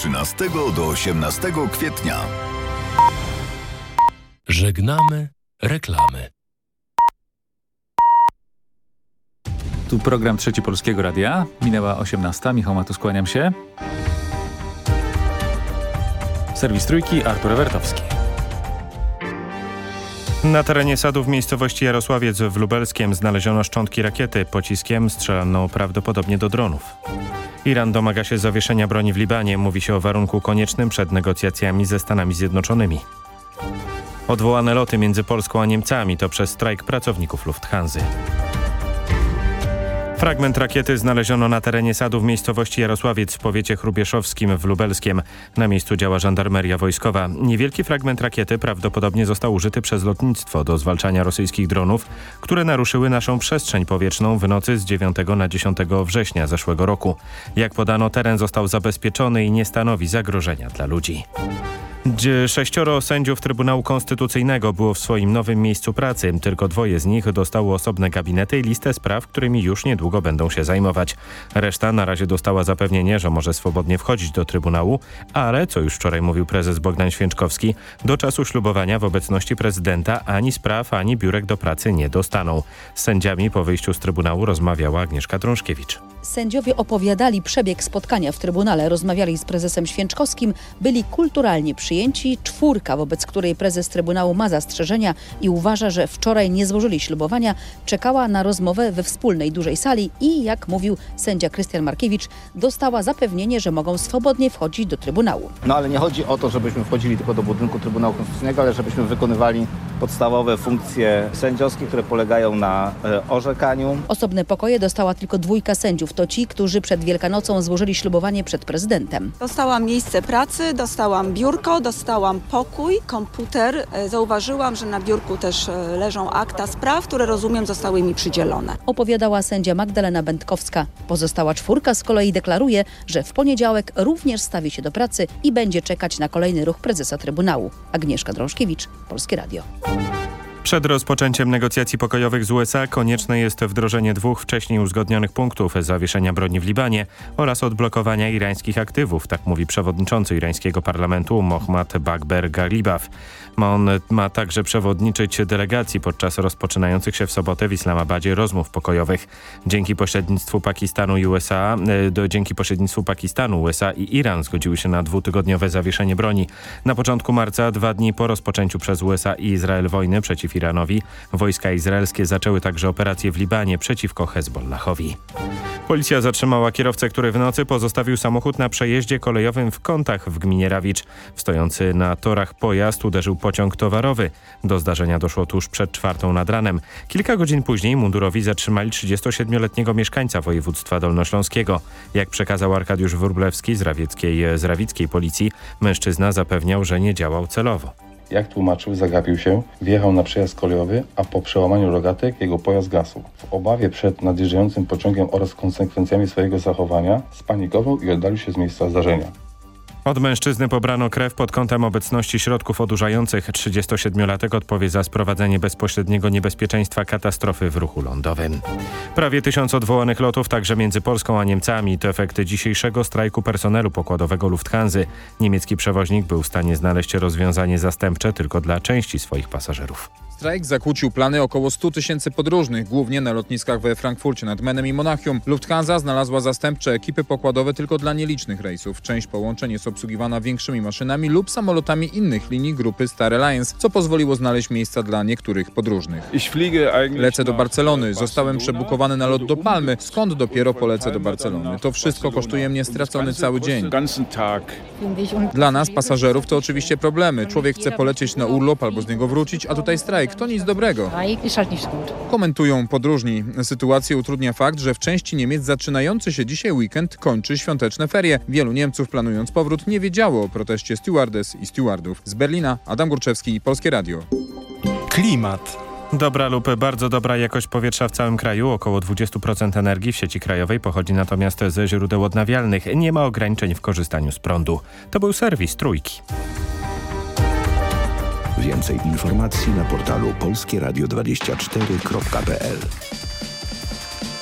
13 do 18 kwietnia. Żegnamy reklamy. Tu program Trzeci Polskiego Radia. Minęła 18. Michał Matus, skłaniam się. Serwis Trójki, Artur Ewertowski. Na terenie sadu w miejscowości Jarosławiec w Lubelskiem znaleziono szczątki rakiety. Pociskiem strzelano prawdopodobnie do dronów. Iran domaga się zawieszenia broni w Libanie. Mówi się o warunku koniecznym przed negocjacjami ze Stanami Zjednoczonymi. Odwołane loty między Polską a Niemcami to przez strajk pracowników Lufthansa. Fragment rakiety znaleziono na terenie sadu w miejscowości Jarosławiec w powiecie chrubieszowskim w Lubelskiem. Na miejscu działa żandarmeria wojskowa. Niewielki fragment rakiety prawdopodobnie został użyty przez lotnictwo do zwalczania rosyjskich dronów, które naruszyły naszą przestrzeń powietrzną w nocy z 9 na 10 września zeszłego roku. Jak podano, teren został zabezpieczony i nie stanowi zagrożenia dla ludzi. Sześcioro sędziów Trybunału Konstytucyjnego było w swoim nowym miejscu pracy. Tylko dwoje z nich dostało osobne gabinety i listę spraw, którymi już niedługo będą się zajmować. Reszta na razie dostała zapewnienie, że może swobodnie wchodzić do Trybunału, ale, co już wczoraj mówił prezes Bogdan Święczkowski, do czasu ślubowania w obecności prezydenta ani spraw, ani biurek do pracy nie dostaną. Z sędziami po wyjściu z Trybunału rozmawiała Agnieszka Drążkiewicz. Sędziowie opowiadali przebieg spotkania w Trybunale, rozmawiali z prezesem Święczkowskim, byli kulturalnie przyjęci. Czwórka, wobec której prezes Trybunału ma zastrzeżenia i uważa, że wczoraj nie złożyli ślubowania, czekała na rozmowę we wspólnej dużej sali i, jak mówił sędzia Krystian Markiewicz, dostała zapewnienie, że mogą swobodnie wchodzić do Trybunału. No ale nie chodzi o to, żebyśmy wchodzili tylko do budynku Trybunału Konstytucyjnego, ale żebyśmy wykonywali podstawowe funkcje sędziowskie, które polegają na e, orzekaniu. Osobne pokoje dostała tylko dwójka sędziów. To ci, którzy przed Wielkanocą złożyli ślubowanie przed prezydentem. Dostałam miejsce pracy, dostałam biurko, dostałam pokój, komputer. E, Zauważyłam, że na biurku też e, leżą akta spraw, które rozumiem zostały mi przydzielone. Opowiadała sędzia Magdalena Będkowska. Pozostała czwórka z kolei deklaruje, że w poniedziałek również stawi się do pracy i będzie czekać na kolejny ruch prezesa Trybunału. Agnieszka Drążkiewicz, Polskie Radio. Przed rozpoczęciem negocjacji pokojowych z USA konieczne jest wdrożenie dwóch wcześniej uzgodnionych punktów zawieszenia broni w Libanie oraz odblokowania irańskich aktywów, tak mówi przewodniczący irańskiego parlamentu Mohammad Bagber Galibaf. On ma także przewodniczyć delegacji podczas rozpoczynających się w sobotę w Islamabadzie rozmów pokojowych. Dzięki pośrednictwu Pakistanu i USA, e, do, dzięki pośrednictwu Pakistanu, USA i Iran zgodziły się na dwutygodniowe zawieszenie broni. Na początku marca, dwa dni po rozpoczęciu przez USA i Izrael wojny przeciw Iranowi, wojska izraelskie zaczęły także operacje w Libanie przeciwko Hezbollahowi. Policja zatrzymała kierowcę, który w nocy pozostawił samochód na przejeździe kolejowym w Kątach w gminie Rawicz. Stojący na torach pojazd uderzył pociąg towarowy. Do zdarzenia doszło tuż przed czwartą nad ranem. Kilka godzin później mundurowi zatrzymali 37-letniego mieszkańca województwa dolnośląskiego. Jak przekazał Arkadiusz Wróblewski z, rawieckiej, z rawickiej policji, mężczyzna zapewniał, że nie działał celowo. Jak tłumaczył, zagapił się, wjechał na przejazd kolejowy, a po przełamaniu rogatek jego pojazd gasł. W obawie przed nadjeżdżającym pociągiem oraz konsekwencjami swojego zachowania spanikował i oddalił się z miejsca zdarzenia. Od mężczyzny pobrano krew pod kątem obecności środków odurzających. 37-latek odpowie za sprowadzenie bezpośredniego niebezpieczeństwa katastrofy w ruchu lądowym. Prawie tysiąc odwołanych lotów także między Polską a Niemcami to efekty dzisiejszego strajku personelu pokładowego Lufthansa. Niemiecki przewoźnik był w stanie znaleźć rozwiązanie zastępcze tylko dla części swoich pasażerów. Strajk zakłócił plany około 100 tysięcy podróżnych, głównie na lotniskach we Frankfurcie nad Menem i Monachium. Lufthansa znalazła zastępcze ekipy pokładowe tylko dla nielicznych rejsów. Część połączeń jest obsługiwana większymi maszynami lub samolotami innych linii grupy Star Alliance, co pozwoliło znaleźć miejsca dla niektórych podróżnych. Lecę do Barcelony. Zostałem przebukowany na lot do Palmy, skąd dopiero polecę do Barcelony. To wszystko kosztuje mnie stracony cały dzień. Dla nas, pasażerów, to oczywiście problemy. Człowiek chce polecieć na urlop albo z niego wrócić, a tutaj strajk. To nic dobrego. Komentują podróżni. Sytuację utrudnia fakt, że w części Niemiec zaczynający się dzisiaj weekend kończy świąteczne ferie. Wielu Niemców planując powrót nie wiedziało o proteście stewardess i stewardów. Z Berlina Adam Górczewski, Polskie Radio. Klimat. Dobra lub bardzo dobra jakość powietrza w całym kraju. Około 20% energii w sieci krajowej pochodzi natomiast ze źródeł odnawialnych. Nie ma ograniczeń w korzystaniu z prądu. To był serwis Trójki. Więcej informacji na portalu polskieradio24.pl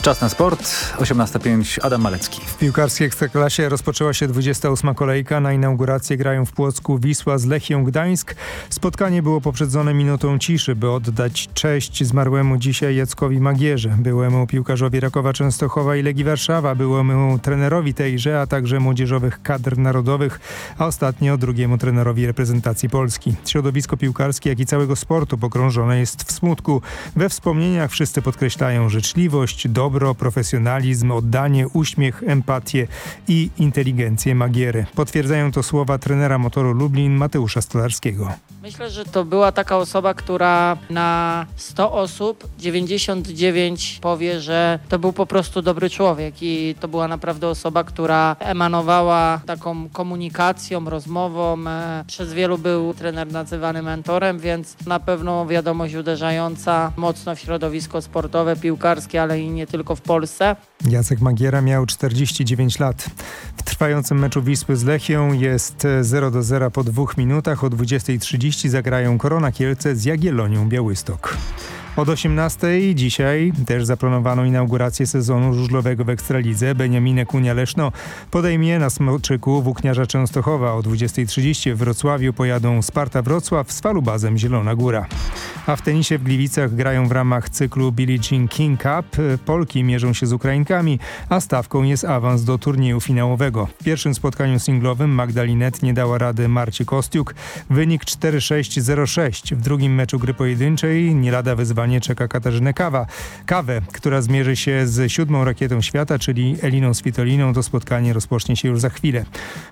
Czas na sport. 18.05 Adam Malecki. W piłkarskiej Ekstraklasie rozpoczęła się 28. kolejka. Na inaugurację grają w Płocku Wisła z Lechią Gdańsk. Spotkanie było poprzedzone minutą ciszy, by oddać cześć zmarłemu dzisiaj Jackowi Magierze, byłemu piłkarzowi Rakowa Częstochowa i Legii Warszawa, byłemu trenerowi tejże, a także młodzieżowych kadr narodowych, a ostatnio drugiemu trenerowi reprezentacji Polski. Środowisko piłkarskie, jak i całego sportu pogrążone jest w smutku. We wspomnieniach wszyscy podkreślają życzliwość, dobro, profesjonalizm, oddanie, uśmiech, empatię i inteligencję Magiery. Potwierdzają to słowa trenera motoru Lublin Mateusza Stolarskiego. Myślę, że to była taka osoba, która na 100 osób 99 powie, że to był po prostu dobry człowiek i to była naprawdę osoba, która emanowała taką komunikacją, rozmową. E, Przez wielu był trener nazywany mentorem, więc na pewno wiadomość uderzająca mocno w środowisko sportowe, piłkarskie, ale i nie tylko w Polsce. Jacek Magiera miał 49 lat. W trwającym meczu Wisły z Lechią jest 0 do 0 po dwóch minutach. O 20.30 zagrają Korona Kielce z Jagiellonią Białystok. Od 18 dzisiaj też zaplanowano inaugurację sezonu żużlowego w Ekstralidze. Beniaminek Unia Leszno podejmie na Smoczyku Włókniarza Częstochowa. O 20.30 w Wrocławiu pojadą Sparta Wrocław z falubazem Zielona Góra. A w tenisie w Gliwicach grają w ramach cyklu Billie Jean King Cup. Polki mierzą się z Ukrainkami, a stawką jest awans do turnieju finałowego. W pierwszym spotkaniu singlowym Magdalinet nie dała rady Marci Kostiuk. Wynik 4-6-0-6. W drugim meczu gry pojedynczej nie lada wyzwanie czeka Katarzynę Kawa. Kawę, która zmierzy się z siódmą rakietą świata, czyli Eliną Svitoliną. To spotkanie rozpocznie się już za chwilę.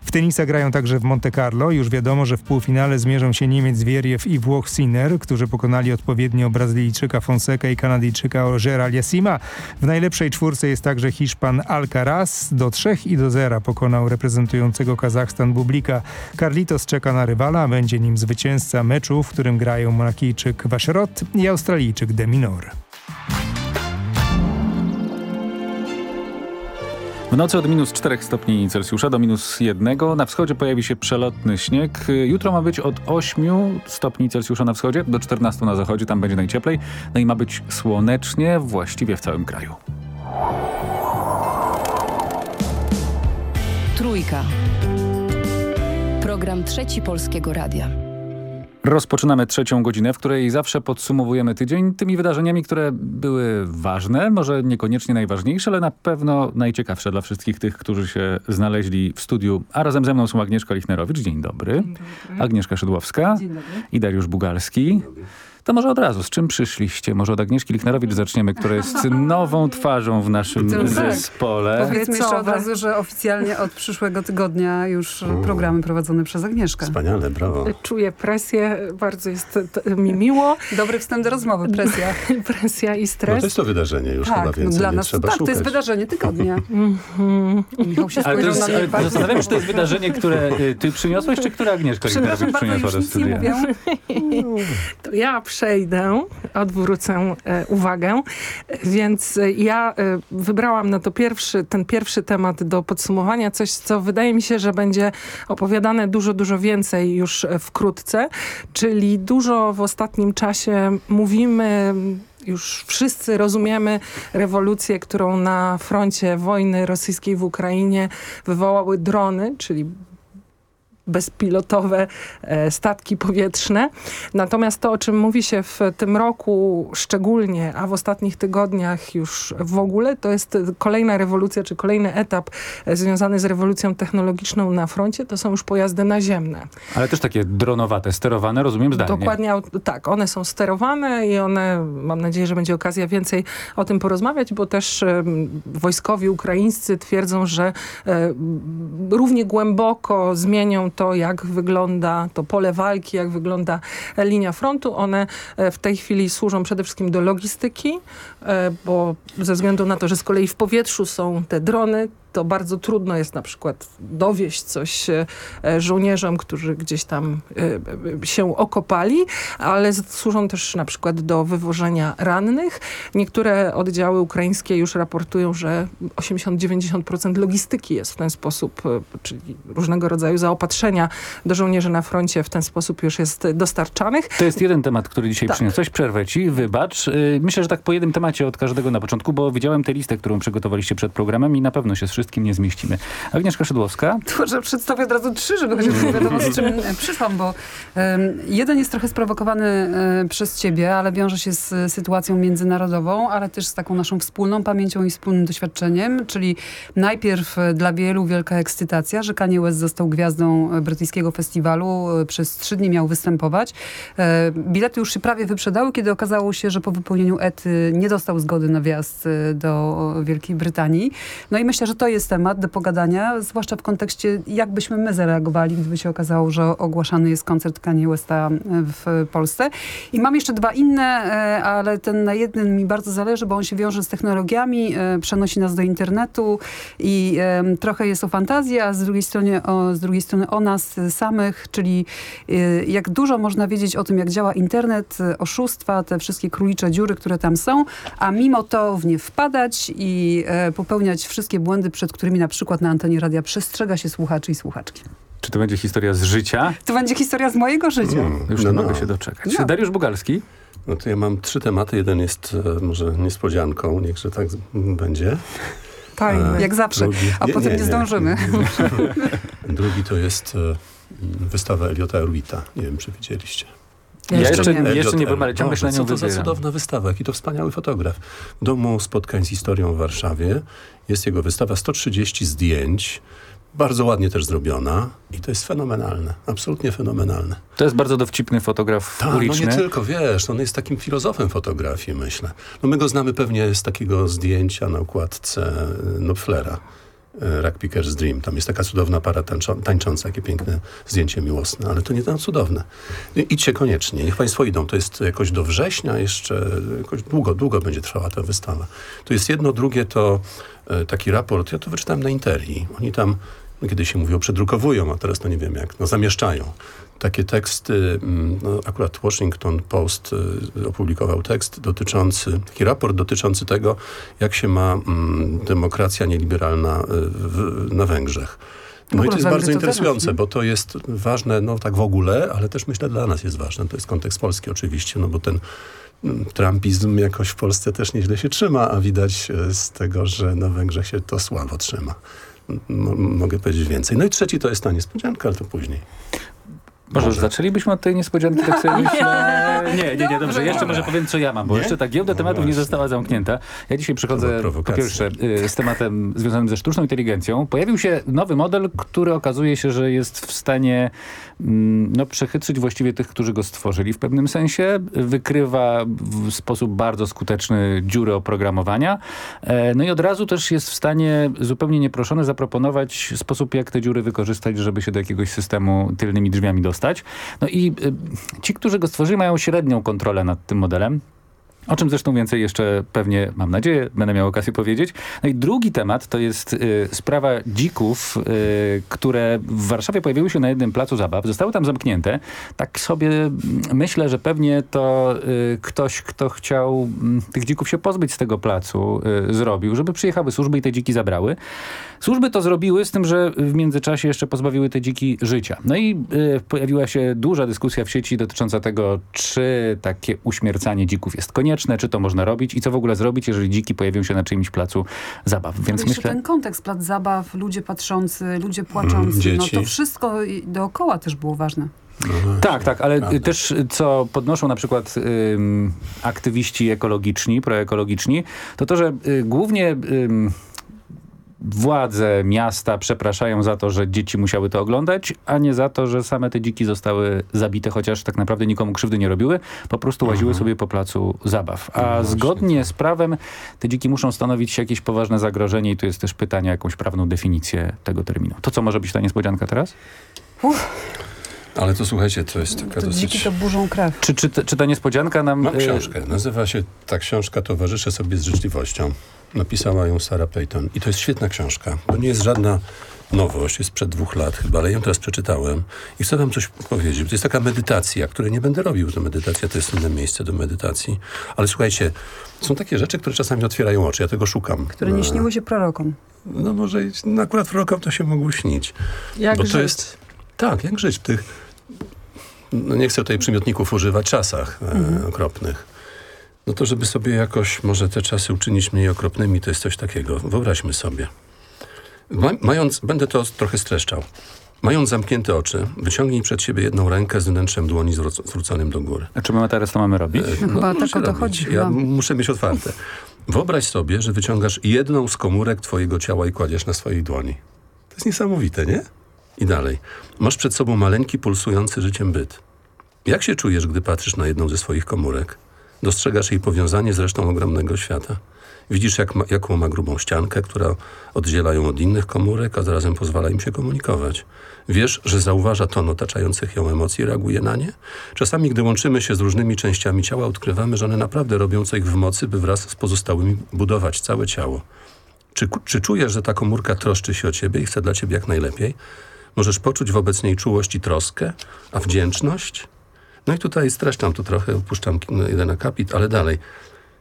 W tenisa grają także w Monte Carlo. Już wiadomo, że w półfinale zmierzą się Niemiec Wieriew i Włoch Sinner, którzy pokonali odpowiednio Brazylijczyka Fonseca i Kanadyjczyka Ogera Aliasima. W najlepszej czwórce jest także Hiszpan Alcaraz. Do 3 i do 0 pokonał reprezentującego Kazachstan Bublika. Carlitos czeka na rywala, będzie nim zwycięzca meczu, w którym grają Monakijczyk Vacherot i Australijczyk de Minor. W nocy od minus 4 stopni Celsjusza do minus 1. Na wschodzie pojawi się przelotny śnieg. Jutro ma być od 8 stopni Celsjusza na wschodzie do 14 na zachodzie. Tam będzie najcieplej. No i ma być słonecznie właściwie w całym kraju. Trójka. Program Trzeci Polskiego Radia. Rozpoczynamy trzecią godzinę, w której zawsze podsumowujemy tydzień tymi wydarzeniami, które były ważne, może niekoniecznie najważniejsze, ale na pewno najciekawsze dla wszystkich tych, którzy się znaleźli w studiu. A razem ze mną są Agnieszka Lichnerowicz, dzień dobry. Dzień dobry. Agnieszka Szydłowska dzień dobry. i Dariusz Bugalski. To może od razu, z czym przyszliście? Może od Agnieszki Lichnerowicz zaczniemy, która jest nową twarzą w naszym tak. zespole. Powiedzmy jeszcze od razu, że oficjalnie od przyszłego tygodnia już programy prowadzone przez Agnieszkę. Wspaniale, brawo. Czuję presję, bardzo jest mi miło. Dobry wstęp do rozmowy, presja. presja i stres. No to jest to wydarzenie już tak, chyba więcej, no dla nas, trzeba Tak, szukać. to jest wydarzenie tygodnia. Mm-hmm. Michał się ale to jest, na mnie ale Zastanawiam się, czy to jest wydarzenie, które ty przyniosłeś, czy które Agnieszka Lichnerowicz przyniosła do studia? To ja przejdę odwrócę e, uwagę. Więc e, ja e, wybrałam na to pierwszy, ten pierwszy temat do podsumowania, coś co wydaje mi się, że będzie opowiadane dużo, dużo więcej już wkrótce, czyli dużo w ostatnim czasie mówimy już wszyscy rozumiemy rewolucję, którą na froncie wojny rosyjskiej w Ukrainie wywołały drony, czyli bezpilotowe e, statki powietrzne. Natomiast to, o czym mówi się w tym roku szczególnie, a w ostatnich tygodniach już w ogóle, to jest kolejna rewolucja, czy kolejny etap e, związany z rewolucją technologiczną na froncie, to są już pojazdy naziemne. Ale też takie dronowate, sterowane, rozumiem zdalnie. Dokładnie, tak. One są sterowane i one, mam nadzieję, że będzie okazja więcej o tym porozmawiać, bo też wojskowi ukraińscy twierdzą, że e, równie głęboko zmienią to, jak wygląda to pole walki, jak wygląda linia frontu. One w tej chwili służą przede wszystkim do logistyki, bo ze względu na to, że z kolei w powietrzu są te drony, to bardzo trudno jest na przykład dowieść coś e, żołnierzom, którzy gdzieś tam e, się okopali, ale służą też na przykład do wywożenia rannych. Niektóre oddziały ukraińskie już raportują, że 80-90% logistyki jest w ten sposób, czyli różnego rodzaju zaopatrzenia do żołnierzy na froncie w ten sposób już jest dostarczanych. To jest jeden temat, który dzisiaj tak. przyniosłeś. Przerwę ci, wybacz. Y, myślę, że tak po jednym temacie od każdego na początku, bo widziałem tę listę, którą przygotowaliście przed programem i na pewno się z wszystkim nie zmieścimy. Agnieszka Szydłowska. To może przedstawię od razu trzy, żeby chociaż nie wiadomo z czym przyszłam, bo um, jeden jest trochę sprowokowany um, przez ciebie, ale wiąże się z sytuacją międzynarodową, ale też z taką naszą wspólną pamięcią i wspólnym doświadczeniem, czyli najpierw dla wielu wielka ekscytacja, że Kanye West został gwiazdą brytyjskiego festiwalu, przez trzy dni miał występować. E, bilety już się prawie wyprzedały, kiedy okazało się, że po wypełnieniu ety nie dostał zgody na wjazd do Wielkiej Brytanii. No i myślę, że to jest temat do pogadania, zwłaszcza w kontekście, jak byśmy my zareagowali, gdyby się okazało, że ogłaszany jest koncert Kanye Westa w Polsce. I mam jeszcze dwa inne, ale ten na jednym mi bardzo zależy, bo on się wiąże z technologiami, przenosi nas do internetu i trochę jest o fantazji, a z drugiej strony o, z drugiej strony o nas samych, czyli jak dużo można wiedzieć o tym, jak działa internet, oszustwa, te wszystkie królicze dziury, które tam są, a mimo to w nie wpadać i popełniać wszystkie błędy, przed którymi na przykład na antenie radia przestrzega się słuchaczy i słuchaczki. Czy to będzie historia z życia? To będzie historia z mojego życia. Mm, już no, nie no. mogę się doczekać. No. Dariusz Bugalski? No to ja mam trzy tematy. Jeden jest e, może niespodzianką, niechże tak będzie. Tak, e, jak zawsze. Drugi, a nie, potem nie, nie zdążymy. Drugi to jest e, wystawa Eliota Erwita. Nie wiem, czy widzieliście. Ja jeszcze, nie, jeszcze nie byłem, ale ciągle się na nią Co to za cudowna wystawa, jaki to wspaniały fotograf. W Domu Spotkań z Historią w Warszawie jest jego wystawa 130 zdjęć, bardzo ładnie też zrobiona i to jest fenomenalne, absolutnie fenomenalne. To jest bardzo dowcipny fotograf Ta, uliczny. No nie tylko, wiesz, on jest takim filozofem fotografii, myślę. No my go znamy pewnie z takiego zdjęcia na układce Knopflera. Rack Picker's Dream. Tam jest taka cudowna para tańcząca, jakie piękne zdjęcie miłosne, ale to nie tam cudowne. Idźcie koniecznie, niech Państwo idą. To jest jakoś do września jeszcze, jakoś długo, długo będzie trwała ta wystawa. To jest jedno, drugie to taki raport, ja to wyczytałem na Interii. Oni tam, no, kiedy się mówiło, przedrukowują, a teraz to nie wiem jak, no zamieszczają takie teksty, no, akurat Washington Post opublikował tekst dotyczący, taki raport dotyczący tego, jak się ma mm, demokracja nieliberalna w, na Węgrzech. No i to jest bardzo interesujące, bo to jest ważne, no tak w ogóle, ale też myślę dla nas jest ważne. To jest kontekst polski oczywiście, no bo ten trumpizm jakoś w Polsce też nieźle się trzyma, a widać z tego, że na Węgrzech się to słabo trzyma. No, mogę powiedzieć więcej. No i trzeci to jest ta niespodzianka, ale to później. Może, może. zaczęlibyśmy od tej niespodzianki, tak sobie myślę. Nie, nie, nie, dobrze. Jeszcze może powiem, co ja mam, bo nie? jeszcze ta giełda no tematów właśnie. nie została zamknięta. Ja dzisiaj przychodzę po pierwsze y, z tematem związanym ze sztuczną inteligencją. Pojawił się nowy model, który okazuje się, że jest w stanie mm, no, przechytrzyć właściwie tych, którzy go stworzyli w pewnym sensie. Wykrywa w sposób bardzo skuteczny dziury oprogramowania. E, no i od razu też jest w stanie zupełnie nieproszony zaproponować sposób, jak te dziury wykorzystać, żeby się do jakiegoś systemu tylnymi drzwiami dostać dostać. No i y, ci, którzy go stworzyli mają średnią kontrolę nad tym modelem. O czym zresztą więcej jeszcze pewnie, mam nadzieję, będę miał okazję powiedzieć. No i drugi temat to jest y, sprawa dzików, y, które w Warszawie pojawiły się na jednym placu zabaw. Zostały tam zamknięte. Tak sobie myślę, że pewnie to y, ktoś, kto chciał y, tych dzików się pozbyć z tego placu, y, zrobił, żeby przyjechały służby i te dziki zabrały. Służby to zrobiły z tym, że w międzyczasie jeszcze pozbawiły te dziki życia. No i y, pojawiła się duża dyskusja w sieci dotycząca tego, czy takie uśmiercanie dzików jest konieczne, czy to można robić i co w ogóle zrobić, jeżeli dziki pojawią się na czyimś placu zabaw. Więc Ale myślę... ten kontekst, plac zabaw, ludzie patrzący, ludzie płaczący, mm, no to wszystko dookoła też było ważne. No tak, tak, ale prawda. też co podnoszą na przykład ym, aktywiści ekologiczni, proekologiczni, to to, że y, głównie... Ym, władze miasta przepraszają za to, że dzieci musiały to oglądać, a nie za to, że same te dziki zostały zabite, chociaż tak naprawdę nikomu krzywdy nie robiły, po prostu łaziły mhm. sobie po placu zabaw. A no zgodnie z prawem te dziki muszą stanowić jakieś poważne zagrożenie i tu jest też pytanie o jakąś prawną definicję tego terminu. To co może być ta niespodzianka teraz? Uff. Ale to słuchajcie, to jest taka to dosyć... Dziki to burzą krew. Czy, czy, czy ta niespodzianka nam... Mam książkę. Nazywa się ta książka Towarzyszę sobie z życzliwością. Napisała ją Sarah Payton. I to jest świetna książka. To nie jest żadna nowość, jest sprzed dwóch lat chyba, ale ją teraz przeczytałem i chcę wam coś powiedzieć. To jest taka medytacja, której nie będę robił, to medytacja to jest inne miejsce do medytacji. Ale słuchajcie, są takie rzeczy, które czasami otwierają oczy, ja tego szukam. Które nie śniły się prorokom. No może no akurat prorokom to się mogło śnić. Jak Bo to żyć? jest Tak, jak żyć w tych, no nie chcę tutaj przymiotników używać, czasach e, okropnych. No to żeby sobie jakoś może te czasy uczynić mniej okropnymi, to jest coś takiego. Wyobraźmy sobie. Ma, mając, będę to trochę streszczał. Mając zamknięte oczy, wyciągnij przed siebie jedną rękę z wnętrzem dłoni zwró- zwróconym do góry. A czy my teraz to mamy robić? No chyba tak o to chodzi, Ja chyba. muszę mieć otwarte. Wyobraź sobie, że wyciągasz jedną z komórek twojego ciała i kładziesz na swojej dłoni. To jest niesamowite, nie? I dalej. Masz przed sobą maleńki, pulsujący życiem byt. Jak się czujesz, gdy patrzysz na jedną ze swoich komórek? Dostrzegasz jej powiązanie z resztą ogromnego świata. Widzisz, jak ma, jaką ma grubą ściankę, która oddziela ją od innych komórek, a zarazem pozwala im się komunikować. Wiesz, że zauważa ton otaczających ją emocji reaguje na nie? Czasami, gdy łączymy się z różnymi częściami ciała, odkrywamy, że one naprawdę robią co ich w mocy, by wraz z pozostałymi budować całe ciało. Czy, czy czujesz, że ta komórka troszczy się o ciebie i chce dla ciebie jak najlepiej? Możesz poczuć wobec niej czułość i troskę, a wdzięczność? No i tutaj streszczam tu trochę, opuszczam jeden akapit, ale dalej.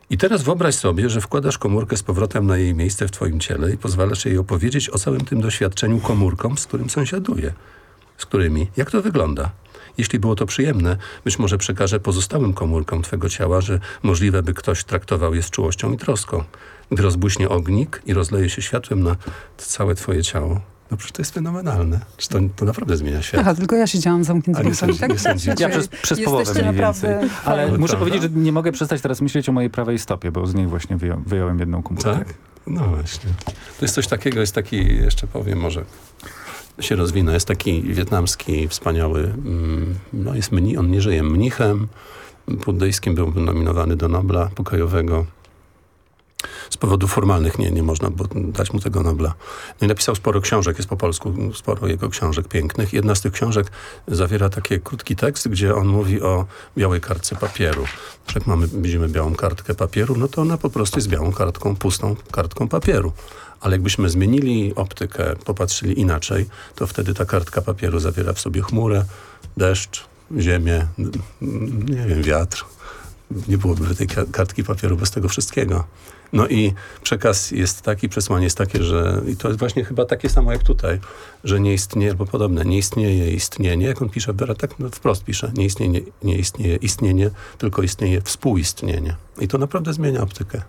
I teraz wyobraź sobie, że wkładasz komórkę z powrotem na jej miejsce w twoim ciele i pozwalasz jej opowiedzieć o całym tym doświadczeniu komórkom, z którym sąsiaduje. Z którymi? Jak to wygląda? Jeśli było to przyjemne, być może przekażę pozostałym komórkom twego ciała, że możliwe, by ktoś traktował je z czułością i troską. Gdy rozbuśnie ognik i rozleje się światłem na całe twoje ciało. No przecież to jest fenomenalne. Czy to, to naprawdę zmienia świat. Aha, tylko ja siedziałam A zamkniętymi nie sądzi- nie? Ja przez, przez połowę mniej więcej. naprawdę Ale fajni. muszę Prawda? powiedzieć, że nie mogę przestać teraz myśleć o mojej prawej stopie, bo z niej właśnie wyją, wyjąłem jedną komórkę. Tak? No właśnie. To jest coś takiego, jest taki, jeszcze powiem może, się rozwinę, jest taki wietnamski, wspaniały, mm, no jest mni, on nie żyje, mnichem buddyjskim, był nominowany do Nobla pokojowego. Z powodów formalnych nie, nie można było dać mu tego Nobla. No i napisał sporo książek, jest po polsku sporo jego książek pięknych. Jedna z tych książek zawiera taki krótki tekst, gdzie on mówi o białej kartce papieru. Jak mamy, widzimy białą kartkę papieru, no to ona po prostu jest białą kartką, pustą kartką papieru. Ale jakbyśmy zmienili optykę, popatrzyli inaczej, to wtedy ta kartka papieru zawiera w sobie chmurę, deszcz, ziemię, nie wiem, wiatr. Nie byłoby tej ka- kartki papieru bez tego wszystkiego. No i przekaz jest taki, przesłanie jest takie, że i to jest właśnie chyba takie samo jak tutaj, że nie istnieje, albo podobne, nie istnieje istnienie, jak on pisze, Bera, tak no, wprost pisze, nie istnieje, nie istnieje istnienie, tylko istnieje współistnienie. I to naprawdę zmienia optykę.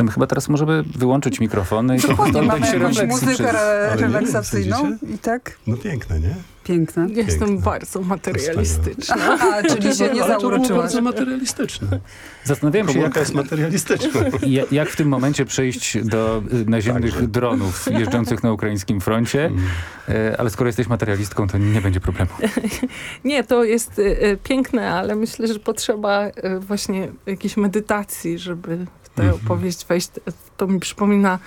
To my chyba teraz możemy wyłączyć mikrofony i Dokładnie, mamy się jakąś muzykę re- relaksacyjną i tak No piękne, nie? piękne. Jestem bardzo materialistyczna. A, czyli się nie zauroczyłaś. bardzo materialistyczne. Zastanawiałem się, jak, jest materialistyczna. ja- jak w tym momencie przejść do y, naziemnych Także. dronów jeżdżących na ukraińskim froncie, Mm. E, ale skoro jesteś materialistką, to nie będzie problemu. Nie, to jest y, y, piękne, ale myślę, że potrzeba właśnie jakiejś medytacji, żeby w tę Mhm. opowieść wejść. To mi przypomina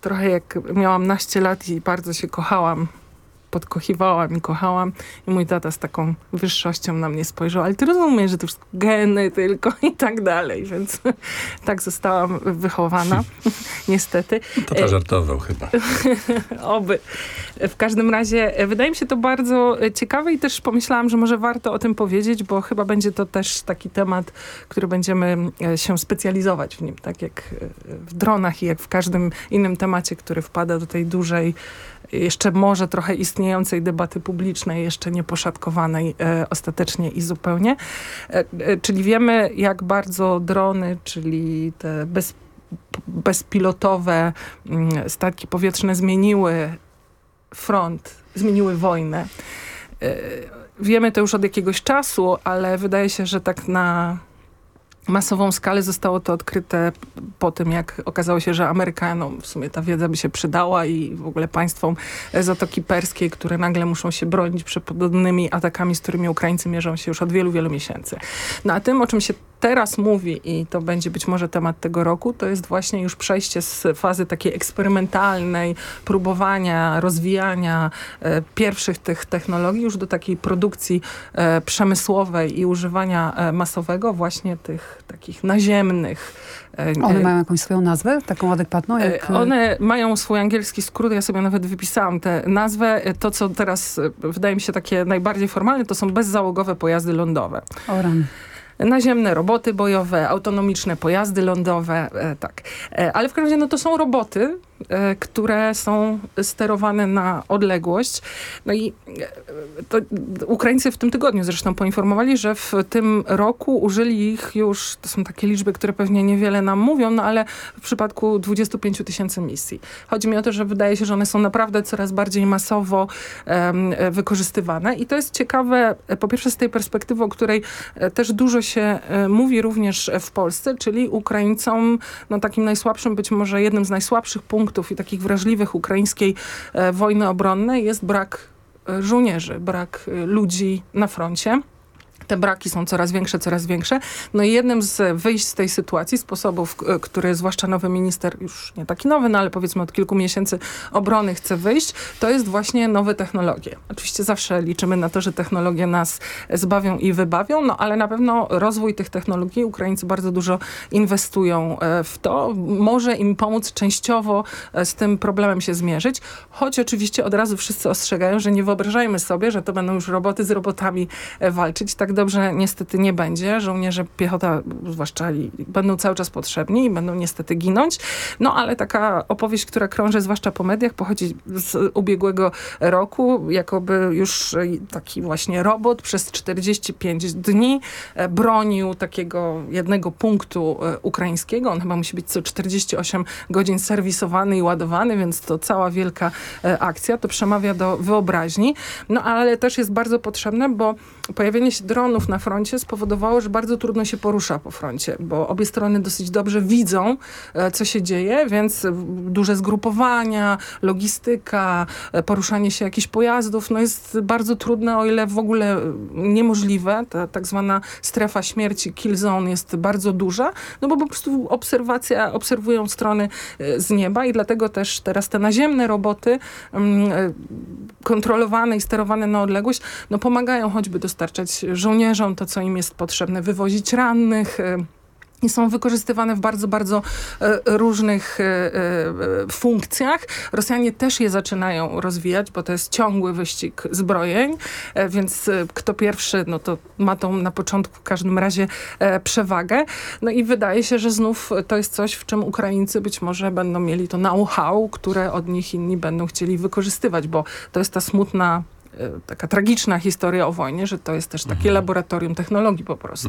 trochę jak miałam naście lat i bardzo się kochałam. Podkochiwałam i kochałam. I mój tata z taką wyższością na mnie spojrzał. Ale ty rozumiesz, że to wszystko geny tylko i tak dalej. Więc tak zostałam wychowana. Niestety. To ta żartował chyba. Oby. W każdym razie e, wydaje mi się to bardzo e, ciekawe i też pomyślałam, że może warto o tym powiedzieć, bo chyba będzie to też taki temat, który będziemy e, się specjalizować w nim, tak jak e, w dronach i jak w każdym innym temacie, który wpada do tej dużej, jeszcze może trochę istniejącej debaty publicznej, jeszcze nieposzatkowanej e, ostatecznie i zupełnie. E, e, czyli wiemy, jak bardzo drony, czyli te bez, bezpilotowe mm, statki powietrzne zmieniły front, zmieniły wojnę. Wiemy to już od jakiegoś czasu, ale wydaje się, że tak na masową skalę zostało to odkryte po tym, jak okazało się, że Amerykanom w sumie ta wiedza by się przydała i w ogóle państwom Zatoki Perskiej, które nagle muszą się bronić przed podobnymi atakami, z którymi Ukraińcy mierzą się już od wielu, wielu miesięcy. No a tym, o czym się teraz mówi i to będzie być może temat tego roku, to jest właśnie już przejście z fazy takiej eksperymentalnej, próbowania, rozwijania e, pierwszych tych technologii już do takiej produkcji e, przemysłowej i używania e, masowego właśnie tych takich naziemnych. e, One e, mają jakąś swoją nazwę, taką adekwatną? Jak... E, One mają swój angielski skrót, ja sobie nawet wypisałam tę nazwę. To, co teraz wydaje mi się takie najbardziej formalne, to są bezzałogowe pojazdy lądowe. O rany. Naziemne roboty bojowe, autonomiczne pojazdy lądowe, e, tak. E, ale w każdym razie no to są roboty, które są sterowane na odległość. No i e, Ukraińcy w tym tygodniu zresztą poinformowali, że w tym roku użyli ich już, to są takie liczby, które pewnie niewiele nam mówią, no ale w przypadku 25 tysięcy misji. Chodzi mi o to, że wydaje się, że one są naprawdę coraz bardziej masowo e, wykorzystywane i to jest ciekawe, e, po pierwsze z tej perspektywy, o której e, też dużo się e, mówi również w Polsce, czyli Ukraińcom, no takim najsłabszym, być może jednym z najsłabszych punktów i takich wrażliwych ukraińskiej e, wojny obronnej jest brak e, żołnierzy, brak e, ludzi na froncie. Te braki są coraz większe, coraz większe. No i jednym z wyjść z tej sytuacji, sposobów, który zwłaszcza nowy minister, już nie taki nowy, no ale powiedzmy od kilku miesięcy obrony chce wyjść, to jest właśnie nowe technologie. Oczywiście zawsze liczymy na to, że technologie nas zbawią i wybawią, no ale na pewno rozwój tych technologii, Ukraińcy bardzo dużo inwestują e, w to. Może im pomóc częściowo e, z tym problemem się zmierzyć, choć oczywiście od razu wszyscy ostrzegają, że nie wyobrażajmy sobie, że to będą już roboty z robotami e, walczyć. Tak dobrze niestety nie będzie. Żołnierze, piechota zwłaszcza będą cały czas potrzebni i będą niestety ginąć. No ale taka opowieść, która krąży zwłaszcza po mediach, pochodzi z ubiegłego roku, jakoby już e, taki właśnie robot przez 45 dni e, bronił takiego jednego punktu e, ukraińskiego. On chyba musi być co 48 godzin serwisowany i ładowany, więc to cała wielka akcja. To przemawia do wyobraźni. No ale też jest bardzo potrzebne, bo pojawienie się dronów na froncie spowodowało, że bardzo trudno się porusza po froncie, bo obie strony dosyć dobrze widzą, e, co się dzieje, więc duże zgrupowania, logistyka, e, poruszanie się jakichś pojazdów, no jest bardzo trudne, o ile w ogóle e, niemożliwe. Ta tak zwana strefa śmierci, kill zone jest bardzo duża, no bo po prostu obserwacja, obserwują strony z nieba i dlatego też teraz te naziemne roboty mm, kontrolowane i sterowane na odległość, no pomagają choćby dostarczać żołnierzom to, co im jest potrzebne, wywozić rannych, e, i są wykorzystywane w bardzo, bardzo e, różnych e, e, funkcjach. Rosjanie też je zaczynają rozwijać, bo to jest ciągły wyścig zbrojeń, więc kto pierwszy, no to ma tą na początku w każdym razie przewagę. No i wydaje się, że znów to jest coś, w czym Ukraińcy być może będą mieli to know-how, które od nich inni będą chcieli wykorzystywać, bo to jest ta smutna taka tragiczna historia o wojnie, że to jest też takie laboratorium technologii po prostu.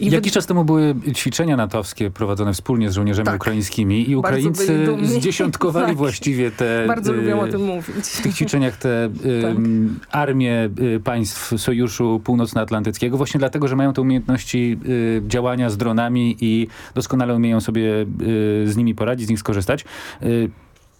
I Jakiś czas temu były ćwiczenia natowskie prowadzone wspólnie z żołnierzami Tak. ukraińskimi i Ukraińcy zdziesiątkowali Tak. właściwie te... Bardzo y, lubią o tym mówić. w tych ćwiczeniach te ym, armie y, państw Sojuszu Północnoatlantyckiego właśnie dlatego, że mają te umiejętności y, działania z dronami i doskonale umieją sobie y, z nimi poradzić, z nich skorzystać.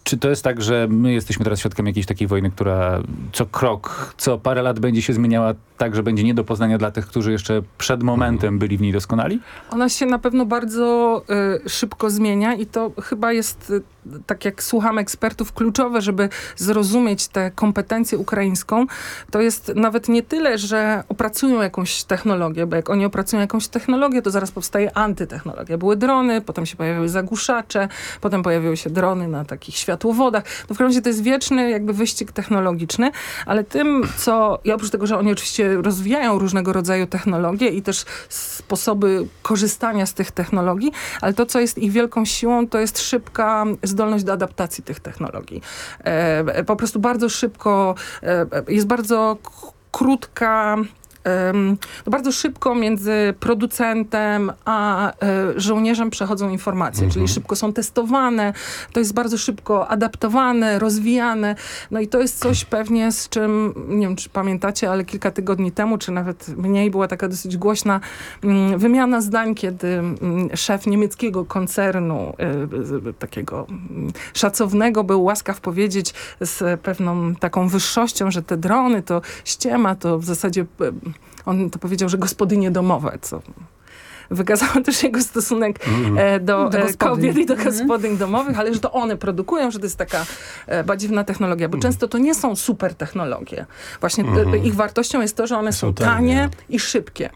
Czy to jest tak, że my jesteśmy teraz świadkami jakiejś takiej wojny, która co krok, co parę lat będzie się zmieniała tak, że będzie nie do poznania dla tych, którzy jeszcze przed momentem byli w niej doskonali? Ona się na pewno bardzo y, szybko zmienia i to chyba jest, y, tak jak słucham ekspertów, kluczowe, żeby zrozumieć tę kompetencję ukraińską. To jest nawet nie tyle, że opracują jakąś technologię, bo jak oni opracują jakąś technologię, to zaraz powstaje antytechnologia. Były drony, potem się pojawiły zagłuszacze, potem pojawiły się drony na takich światłowodach. No w każdym razie to jest wieczny jakby wyścig technologiczny, ale tym, co... I oprócz tego, że oni oczywiście rozwijają różnego rodzaju technologie i też sposoby korzystania z tych technologii, ale to, co jest ich wielką siłą, to jest szybka zdolność do adaptacji tych technologii. E, po prostu bardzo szybko, e, jest bardzo krótka bardzo szybko między producentem a e, żołnierzem przechodzą informacje, czyli szybko są testowane, to jest bardzo szybko adaptowane, rozwijane. No i to jest coś pewnie z czym, nie wiem czy pamiętacie, ale kilka tygodni temu, czy nawet mniej, była taka dosyć głośna mm, wymiana zdań, kiedy mm, szef niemieckiego koncernu, y, takiego mm, szacownego, był łaskaw powiedzieć z pewną taką wyższością, że te drony to ściema, to w zasadzie y, on to powiedział, że gospodynie domowe, co wykazała też jego stosunek Mm. do, Do e, kobiet i do Mhm. gospodyń domowych, ale że to one produkują, że to jest taka e, badziewna technologia, bo często to nie są super technologie. Właśnie Mhm. ich wartością jest to, że one są, Są tanie. tanie i szybkie.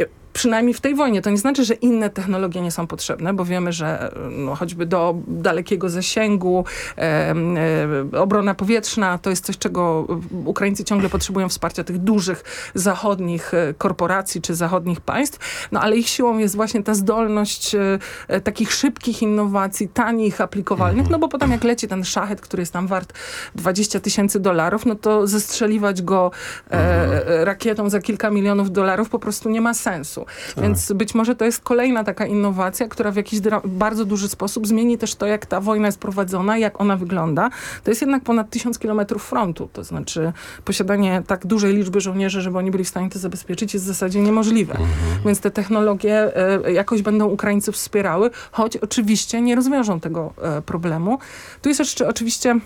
E, Przynajmniej w tej wojnie. To nie znaczy, że inne technologie nie są potrzebne, bo wiemy, że no, choćby do dalekiego zasięgu, e, e, obrona powietrzna to jest coś, czego Ukraińcy ciągle potrzebują wsparcia tych dużych zachodnich e, korporacji czy zachodnich państw. No ale ich siłą jest właśnie ta zdolność e, e, takich szybkich innowacji, tanich, aplikowalnych, no bo potem jak leci ten szachet, który jest tam wart 20 tysięcy dolarów, no to zestrzeliwać go e, rakietą za kilka milionów dolarów po prostu nie ma sensu. Więc być może to jest kolejna taka innowacja, która w jakiś bardzo duży sposób zmieni też to, jak ta wojna jest prowadzona, jak ona wygląda. To jest jednak ponad tysiąc kilometrów frontu, to znaczy posiadanie tak dużej liczby żołnierzy, żeby oni byli w stanie to zabezpieczyć jest w zasadzie niemożliwe. Więc te technologie e, jakoś będą Ukraińców wspierały, choć oczywiście nie rozwiążą tego e, problemu. Tu jest jeszcze oczywiście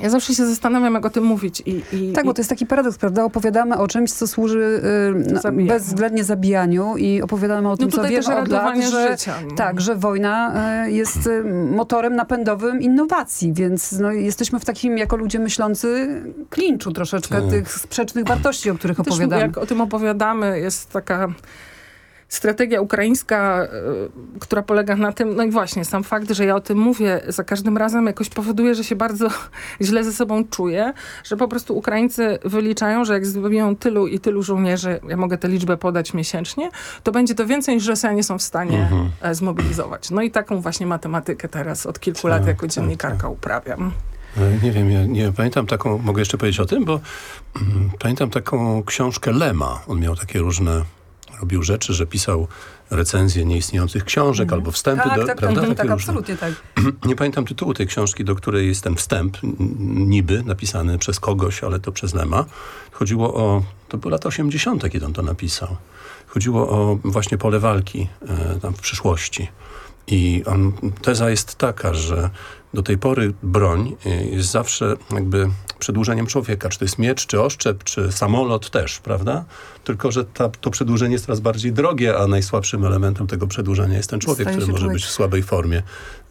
ja zawsze się zastanawiam, jak o tym mówić. I, i, Tak, bo to jest taki paradoks, prawda? Opowiadamy o czymś, co służy y, no, Zabijaniu. bezwzględnie zabijaniu i opowiadamy o tym, co tutaj wiemy od lat, że, życia. no. tak, że wojna y, jest y, motorem napędowym innowacji, więc no, jesteśmy w takim, jako ludzie myślący, klinczu troszeczkę Tak. tych sprzecznych wartości, o których Też opowiadamy. jak o tym opowiadamy, jest taka strategia ukraińska, y, która polega na tym, no i właśnie sam fakt, że ja o tym mówię za każdym razem jakoś powoduje, że się bardzo źle ze sobą czuję, że po prostu Ukraińcy wyliczają, że jak zdobią tylu i tylu żołnierzy, ja mogę tę liczbę podać miesięcznie, to będzie to więcej niż Rosjanie są w stanie Mhm. e, zmobilizować. No i taką właśnie matematykę teraz od kilku Tak, lat jako tak, dziennikarka uprawiam. E, Nie wiem, ja nie pamiętam taką, mogę jeszcze powiedzieć o tym, bo mm, pamiętam taką książkę Lema. On miał takie różne, robił rzeczy, że pisał recenzje nieistniejących książek albo wstępy tak, do, tak, prawda? tak, tak, różne. absolutnie tak. Nie pamiętam tytułu tej książki, do której jest ten wstęp, niby napisany przez kogoś, ale to przez Lema. Chodziło o, to były lata 80., kiedy on to napisał. Chodziło o właśnie pole walki e, tam w przyszłości. I on, teza jest taka, że do tej pory broń e, jest zawsze jakby przedłużeniem człowieka. Czy to jest miecz, czy oszczep, czy samolot też, prawda? Tylko, że ta, to przedłużenie jest coraz bardziej drogie, a najsłabszym elementem tego przedłużenia jest ten człowiek, Staje który może człowiek. być w słabej formie,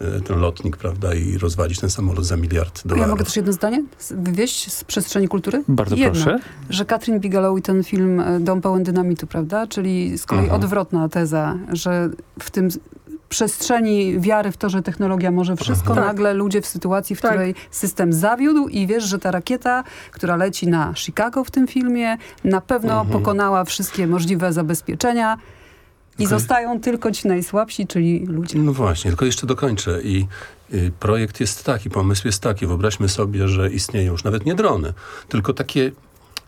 e, ten lotnik, prawda, i rozwalić ten samolot za miliard Ja dolarów. mogę też jedno zdanie wywieźć z przestrzeni kultury? Bardzo jedno, proszę. Że Katrin Bigelow i ten film e, Dom pełen dynamitu, prawda? Czyli z kolei Mhm. odwrotna teza, że w tym przestrzeni wiary w to, że technologia może wszystko, Tak. nagle ludzie w sytuacji, w Tak. której system zawiódł i wiesz, że ta rakieta, która leci na Chicago w tym filmie, na pewno Mhm. pokonała wszystkie możliwe zabezpieczenia i Okej. zostają tylko ci najsłabsi, czyli ludzie. No właśnie, tylko jeszcze dokończę. I y, projekt jest taki, pomysł jest taki. Wyobraźmy sobie, że istnieją już nawet nie drony, tylko takie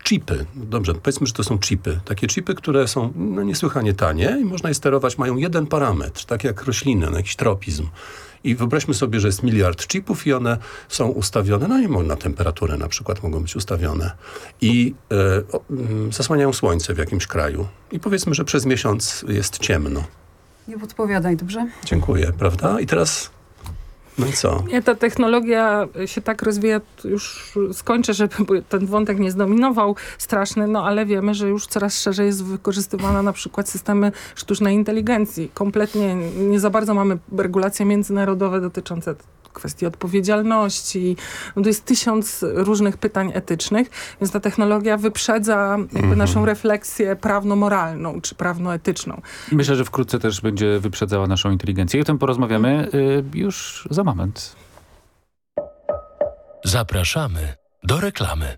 chipy. Dobrze, powiedzmy, że to są chipy. Takie chipy, które są no, niesłychanie tanie i można je sterować, mają jeden parametr, tak jak rośliny, no, jakiś tropizm. I wyobraźmy sobie, że jest miliard chipów i one są ustawione, no nie na temperaturę na przykład mogą być ustawione. I e, o, mm, zasłaniają słońce w jakimś kraju. I powiedzmy, że przez miesiąc jest ciemno. Nie podpowiadaj, dobrze? Dziękuję, prawda? I teraz, no co? Nie, ta technologia się tak rozwija, już skończę, żeby ten wątek nie zdominował straszny, no ale wiemy, że już coraz szerzej jest wykorzystywana na przykład systemy sztucznej inteligencji. Kompletnie nie za bardzo mamy regulacje międzynarodowe dotyczące kwestii odpowiedzialności. No to jest tysiąc różnych pytań etycznych, więc ta technologia wyprzedza jakby naszą refleksję prawno-moralną czy prawno-etyczną. Myślę, że wkrótce też będzie wyprzedzała naszą inteligencję. I o tym porozmawiamy y, już za moment. Zapraszamy do reklamy.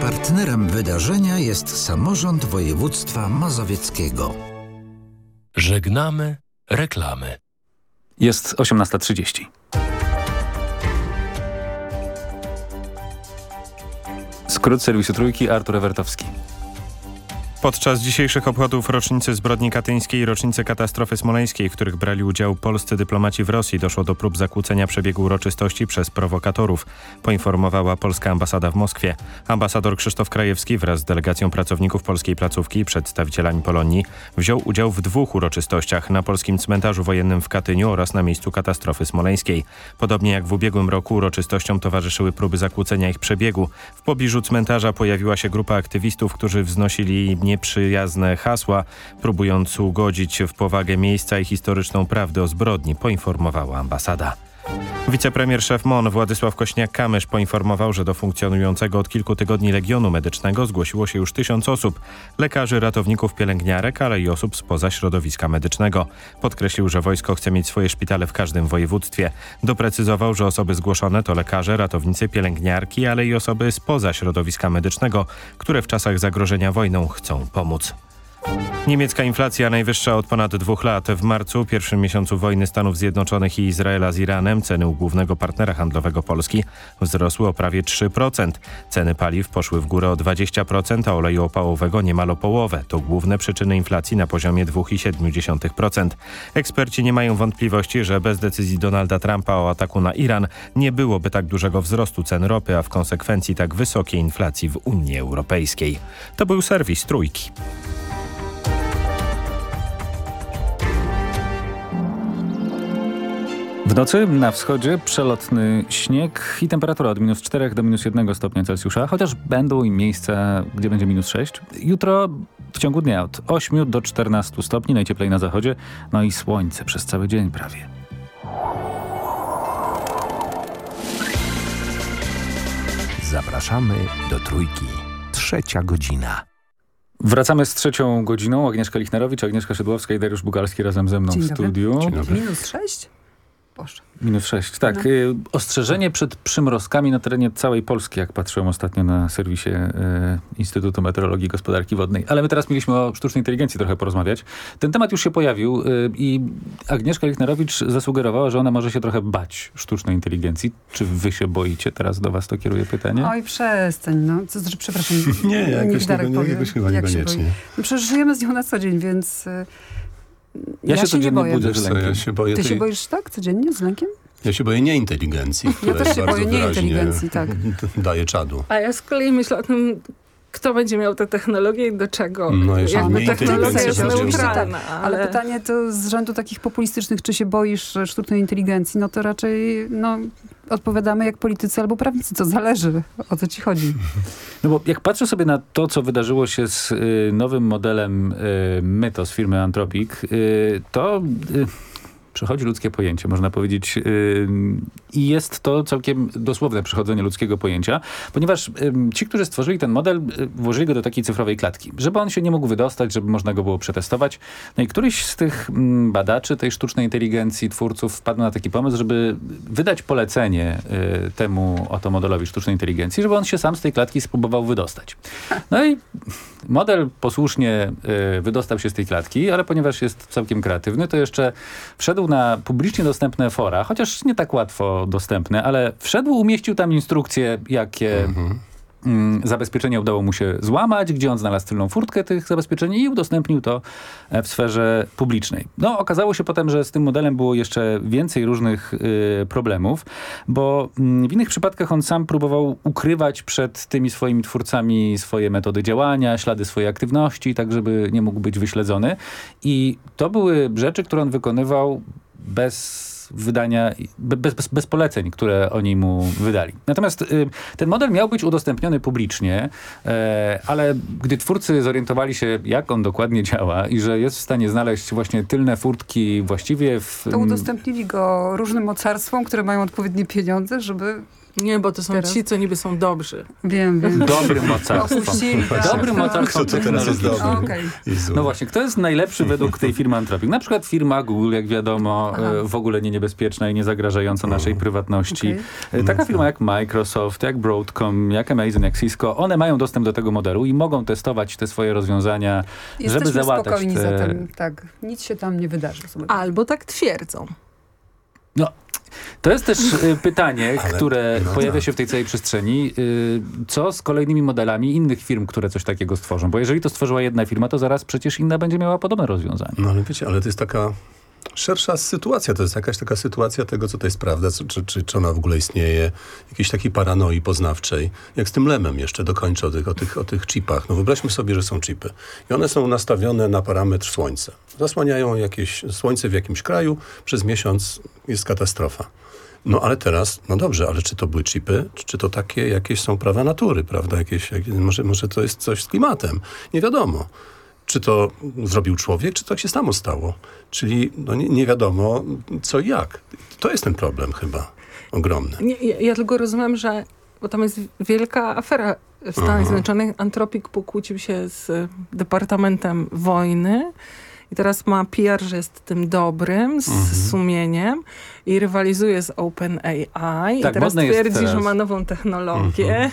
Partnerem wydarzenia jest samorząd województwa mazowieckiego. Żegnamy reklamy. Jest 18.30. Skrót serwisu Trójki, Artur Ewertowski. Podczas dzisiejszych obchodów rocznicy zbrodni katyńskiej i rocznicy katastrofy smoleńskiej, w których brali udział polscy dyplomaci w Rosji, doszło do prób zakłócenia przebiegu uroczystości przez prowokatorów, poinformowała polska ambasada w Moskwie. Ambasador Krzysztof Krajewski wraz z delegacją pracowników polskiej placówki i przedstawicielami Polonii wziął udział w dwóch uroczystościach na polskim cmentarzu wojennym w Katyniu oraz na miejscu katastrofy smoleńskiej. Podobnie jak w ubiegłym roku uroczystościom towarzyszyły próby zakłócenia ich przebiegu. W pobliżu cmentarza pojawiła się grupa aktywistów, którzy wznosili nieprzyjazne hasła, próbując ugodzić w powagę miejsca i historyczną prawdę o zbrodni, poinformowała ambasada. Wicepremier szef MON Władysław Kośniak-Kamysz poinformował, że do funkcjonującego od kilku tygodni Legionu Medycznego zgłosiło się już tysiąc osób. Lekarzy, ratowników, pielęgniarek, ale i osób spoza środowiska medycznego. Podkreślił, że wojsko chce mieć swoje szpitale w każdym województwie. Doprecyzował, że osoby zgłoszone to lekarze, ratownicy, pielęgniarki, ale i osoby spoza środowiska medycznego, które w czasach zagrożenia wojną chcą pomóc. Niemiecka inflacja najwyższa od ponad dwóch lat. W marcu, pierwszym miesiącu wojny Stanów Zjednoczonych i Izraela z Iranem, ceny u głównego partnera handlowego Polski wzrosły o prawie 3%. Ceny paliw poszły w górę o 20%, a oleju opałowego niemal o połowę. To główne przyczyny inflacji na poziomie 2,7%. Eksperci nie mają wątpliwości, że bez decyzji Donalda Trumpa o ataku na Iran nie byłoby tak dużego wzrostu cen ropy, a w konsekwencji tak wysokiej inflacji w Unii Europejskiej. To był serwis Trójki. W nocy na wschodzie przelotny śnieg i temperatura od minus 4 do minus 1 stopnia Celsjusza, chociaż będą i miejsca, gdzie będzie minus 6. Jutro w ciągu dnia od 8 do 14 stopni, najcieplej na zachodzie, no i słońce przez cały dzień prawie. Zapraszamy do Trójki. Trzecia godzina. Wracamy z trzecią godziną. Agnieszka Lichnerowicz, Agnieszka Szydłowska i Dariusz Bugalski razem ze mną Dzień w dobry. studiu. Minus 6? Boże. Minus 6, tak. No. Y, ostrzeżenie przed przymrozkami na terenie całej Polski, jak patrzyłem ostatnio na serwisie y, Instytutu Meteorologii i Gospodarki Wodnej. Ale my teraz mieliśmy o sztucznej inteligencji trochę porozmawiać. Ten temat już się pojawił y, i Agnieszka Lichnerowicz zasugerowała, że ona może się trochę bać sztucznej inteligencji. Czy wy się boicie? Teraz do was to kieruję pytanie. Oj, przestań, no. Co znaczy, przepraszam. Nie, jakoś nie- powie, jakoś chyba jak się niekoniecznie. boi. No przecież żyjemy z nią na co dzień, więc y, Ja się nie codziennie boję. budzę Wiesz z lękiem. ja się boję Ty się tej- boisz tak codziennie z lękiem? Ja się boję nieinteligencji, która też jest się bardzo boję nieinteligencji, tak. daje czadu. A ja z kolei myślę o tym, kto będzie miał te technologie i do czego. No, jeżeli Jakby technologia jest neutralna, tak, ale... ale pytanie to z rzędu takich populistycznych, czy się boisz sztucznej inteligencji, no to raczej no, odpowiadamy jak politycy albo prawnicy, to zależy, o co ci chodzi. No bo jak patrzę sobie na to, co wydarzyło się z y, nowym modelem y, Mytos firmy Anthropic, y, to y, Przechodzi ludzkie pojęcie, można powiedzieć. Yy, I jest to całkiem dosłowne przechodzenie ludzkiego pojęcia, ponieważ yy, ci, którzy stworzyli ten model, yy, włożyli go do takiej cyfrowej klatki, żeby on się nie mógł wydostać, żeby można go było przetestować. No i któryś z tych mm, badaczy tej sztucznej inteligencji, twórców wpadł na taki pomysł, żeby wydać polecenie temu oto modelowi sztucznej inteligencji, żeby on się sam z tej klatki spróbował wydostać. No i model posłusznie wydostał się z tej klatki, ale ponieważ jest całkiem kreatywny, to jeszcze wszedł na publicznie dostępne fora, chociaż nie tak łatwo dostępne, ale wszedł, umieścił tam instrukcje, jakie... Mhm. Mm, zabezpieczenia udało mu się złamać, gdzie on znalazł tylną furtkę tych zabezpieczeń i udostępnił to e, w sferze publicznej. No, okazało się potem, że z tym modelem było jeszcze więcej różnych y, problemów, bo mm, w innych przypadkach on sam próbował ukrywać przed tymi swoimi twórcami swoje metody działania, ślady swojej aktywności, tak żeby nie mógł być wyśledzony. I to były rzeczy, które on wykonywał bez wydania, bez, bez, bez poleceń, które oni mu wydali. Natomiast y, ten model miał być udostępniony publicznie, e, ale gdy twórcy zorientowali się, jak on dokładnie działa i że jest w stanie znaleźć właśnie tylne furtki właściwie w... To udostępnili go różnym mocarstwom, które mają odpowiednie pieniądze, żeby nie, bo to są Teraz? ci, co niby są dobrzy. Wiem, wiem. Opuścili, tak. Dobrym mocarstwem Kto to teraz jest dobry? Zły? No właśnie, kto jest najlepszy według tej firmy Anthropic? Na przykład firma Google, jak wiadomo, Aha. e, w ogóle nie niebezpieczna i nie zagrażająca naszej prywatności. Okej. E, Taka firma jak Microsoft, jak Broadcom, jak Amazon, jak Cisco, one mają dostęp do tego modelu i mogą testować te swoje rozwiązania, Jesteśmy żeby załatać spokojni te... zatem, tak. Nic się tam nie wydarzy. Sobie. Albo tak twierdzą. No, to jest też y, pytanie, Ale- które no pojawia tak. się w tej całej przestrzeni. Y, co z kolejnymi modelami innych firm, które coś takiego stworzą? Bo jeżeli to stworzyła jedna firma, to zaraz przecież inna będzie miała podobne rozwiązanie. No ale wiecie, ale to jest taka szersza sytuacja. To jest jakaś taka sytuacja tego, co to jest prawda, czy, czy, czy ona w ogóle istnieje, jakiejś takiej paranoi poznawczej. Jak z tym lemem jeszcze dokończę o tych, o, tych, o tych chipach. No wyobraźmy sobie, że są chipy. I one są nastawione na parametr słońce. Zasłaniają jakieś słońce w jakimś kraju, przez miesiąc jest katastrofa. No ale teraz, no dobrze, ale czy to były chipy, czy, to takie jakieś są prawa natury, prawda? Jakieś, jak, może, może to jest coś z klimatem. Nie wiadomo. Czy to zrobił człowiek, czy to się samo stało. Czyli no nie, nie wiadomo co i jak. To jest ten problem chyba ogromny. Nie, ja, tylko rozumiem, że bo tam jest wielka afera w Stanach Aha. Zjednoczonych. Antropik pokłócił się z Departamentem Wojny i teraz ma PR, że jest tym dobrym, z Mhm. sumieniem i rywalizuje z OpenAI Tak, i teraz twierdzi, teraz. że ma nową technologię.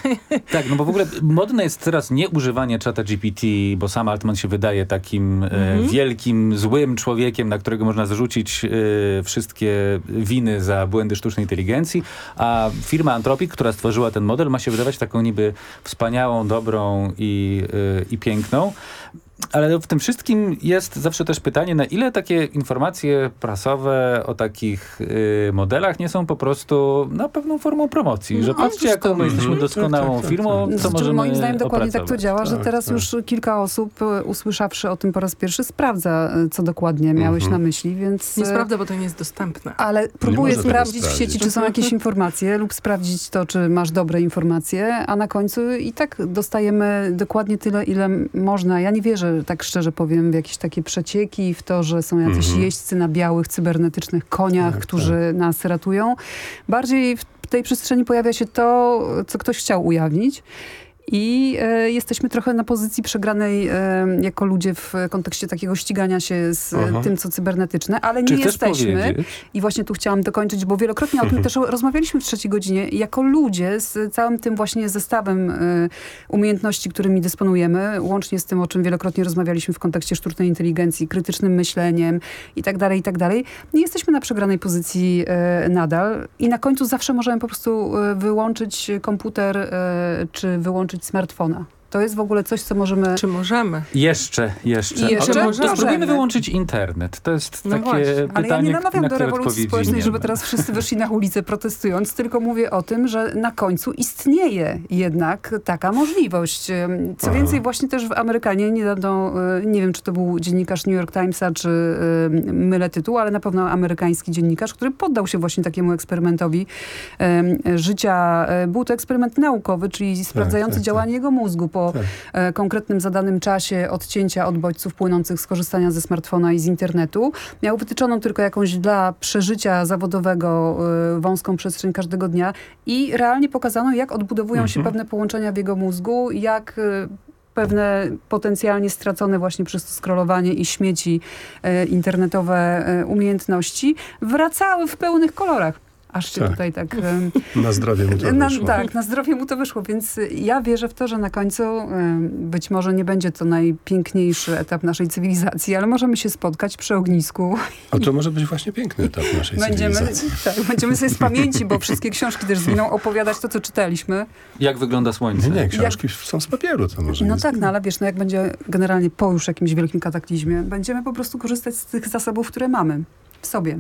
Tak, no bo w ogóle modne jest teraz nie używanie czata GPT, bo sam Altman się wydaje takim e, Mhm. wielkim, złym człowiekiem, na którego można zrzucić e, wszystkie winy za błędy sztucznej inteligencji, a firma Anthropic, która stworzyła ten model, ma się wydawać taką niby wspaniałą, dobrą i, e, i piękną. Ale w tym wszystkim jest zawsze też pytanie, na ile takie informacje prasowe o takich y, modelach nie są po prostu no, pewną formą promocji, że No, patrzcie, jaką my jesteśmy Mhm. doskonałą Tak, tak, tak, firmą, tak. co możemy moim zdaniem dokładnie tak to działa, że Tak, teraz tak. już kilka osób e, usłyszawszy o tym po raz pierwszy sprawdza, e, co dokładnie miałeś Mhm. na myśli, więc... Nie e, sprawdza, bo to nie jest dostępne. Ale próbuję sprawdzić w sieci, czy są jakieś informacje lub sprawdzić to, czy masz dobre informacje, a na końcu i tak dostajemy dokładnie tyle, ile można. Ja nie wierzę, tak szczerze powiem, w jakieś takie przecieki, w to, że są jacyś Mhm. jeźdźcy na białych, cybernetycznych koniach, Tak, którzy nas ratują. Bardziej w tej przestrzeni pojawia się to, co ktoś chciał ujawnić. I e, jesteśmy trochę na pozycji przegranej e, jako ludzie w kontekście takiego ścigania się z e, Aha. tym, co cybernetyczne, ale Czy nie jesteśmy. powiedzieć? I właśnie tu chciałam dokończyć, bo wielokrotnie o tym też rozmawialiśmy w trzeciej godzinie. Jako ludzie z całym tym właśnie zestawem y, umiejętności, którymi dysponujemy, łącznie z tym, o czym wielokrotnie rozmawialiśmy w kontekście sztucznej inteligencji, krytycznym myśleniem i tak dalej, i tak dalej, nie jesteśmy na przegranej pozycji y, nadal i na końcu zawsze możemy po prostu y, wyłączyć komputer czy wyłączyć smartfona. To jest w ogóle coś, co możemy... Czy możemy? Jeszcze, jeszcze. Jeszcze możemy. spróbujmy wyłączyć internet. To jest No takie właśnie. pytanie, Ale ja nie namawiam na do które rewolucji społecznej, nie żeby teraz wszyscy wyszli na ulicę protestując, tylko mówię o tym, że na końcu istnieje jednak taka możliwość. Co Aha. więcej, właśnie też w Amerykanie niedawno, y, nie wiem czy to był dziennikarz New York Timesa, czy y, mylę tytuł, ale na pewno amerykański dziennikarz, który poddał się właśnie takiemu eksperymentowi ym, życia. Był to eksperyment naukowy, czyli sprawdzający tak, działanie jego mózgu. Po Tak. e, konkretnym zadanym czasie odcięcia od bodźców płynących z korzystania ze smartfona i z internetu. Miał wytyczoną tylko jakąś dla przeżycia zawodowego e, wąską przestrzeń każdego dnia i realnie pokazano, jak odbudowują się Mhm. pewne połączenia w jego mózgu, jak e, pewne potencjalnie stracone właśnie przez to scrollowanie i śmieci e, internetowe e, umiejętności wracały w pełnych kolorach. Aż się Tak. tutaj tak... Na zdrowie mu to na, wyszło. tak, na zdrowie mu to wyszło, więc ja wierzę w to, że na końcu być może nie będzie to najpiękniejszy etap naszej cywilizacji, ale możemy się spotkać przy ognisku. A to może być właśnie piękny etap naszej Będziemy, cywilizacji. tak, będziemy sobie z pamięci, bo wszystkie książki też zginą, opowiadać to, co czytaliśmy. Jak wygląda słońce? Nie, nie, książki są z papieru, to może No tak, no ale wiesz, no jak będzie generalnie po już jakimś wielkim kataklizmie, będziemy po prostu korzystać z tych zasobów, które mamy w sobie.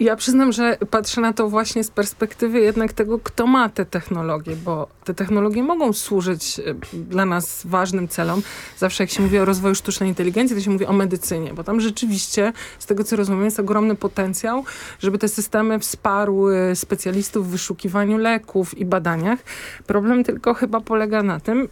Ja przyznam, że patrzę na to właśnie z perspektywy jednak tego, kto ma te technologie, bo te technologie mogą służyć e, dla nas ważnym celom. Zawsze jak się mówi o rozwoju sztucznej inteligencji, to się mówi o medycynie, bo tam rzeczywiście, z tego co rozumiem, jest ogromny potencjał, żeby te systemy wsparły specjalistów w wyszukiwaniu leków i badaniach. Problem tylko chyba polega na tym,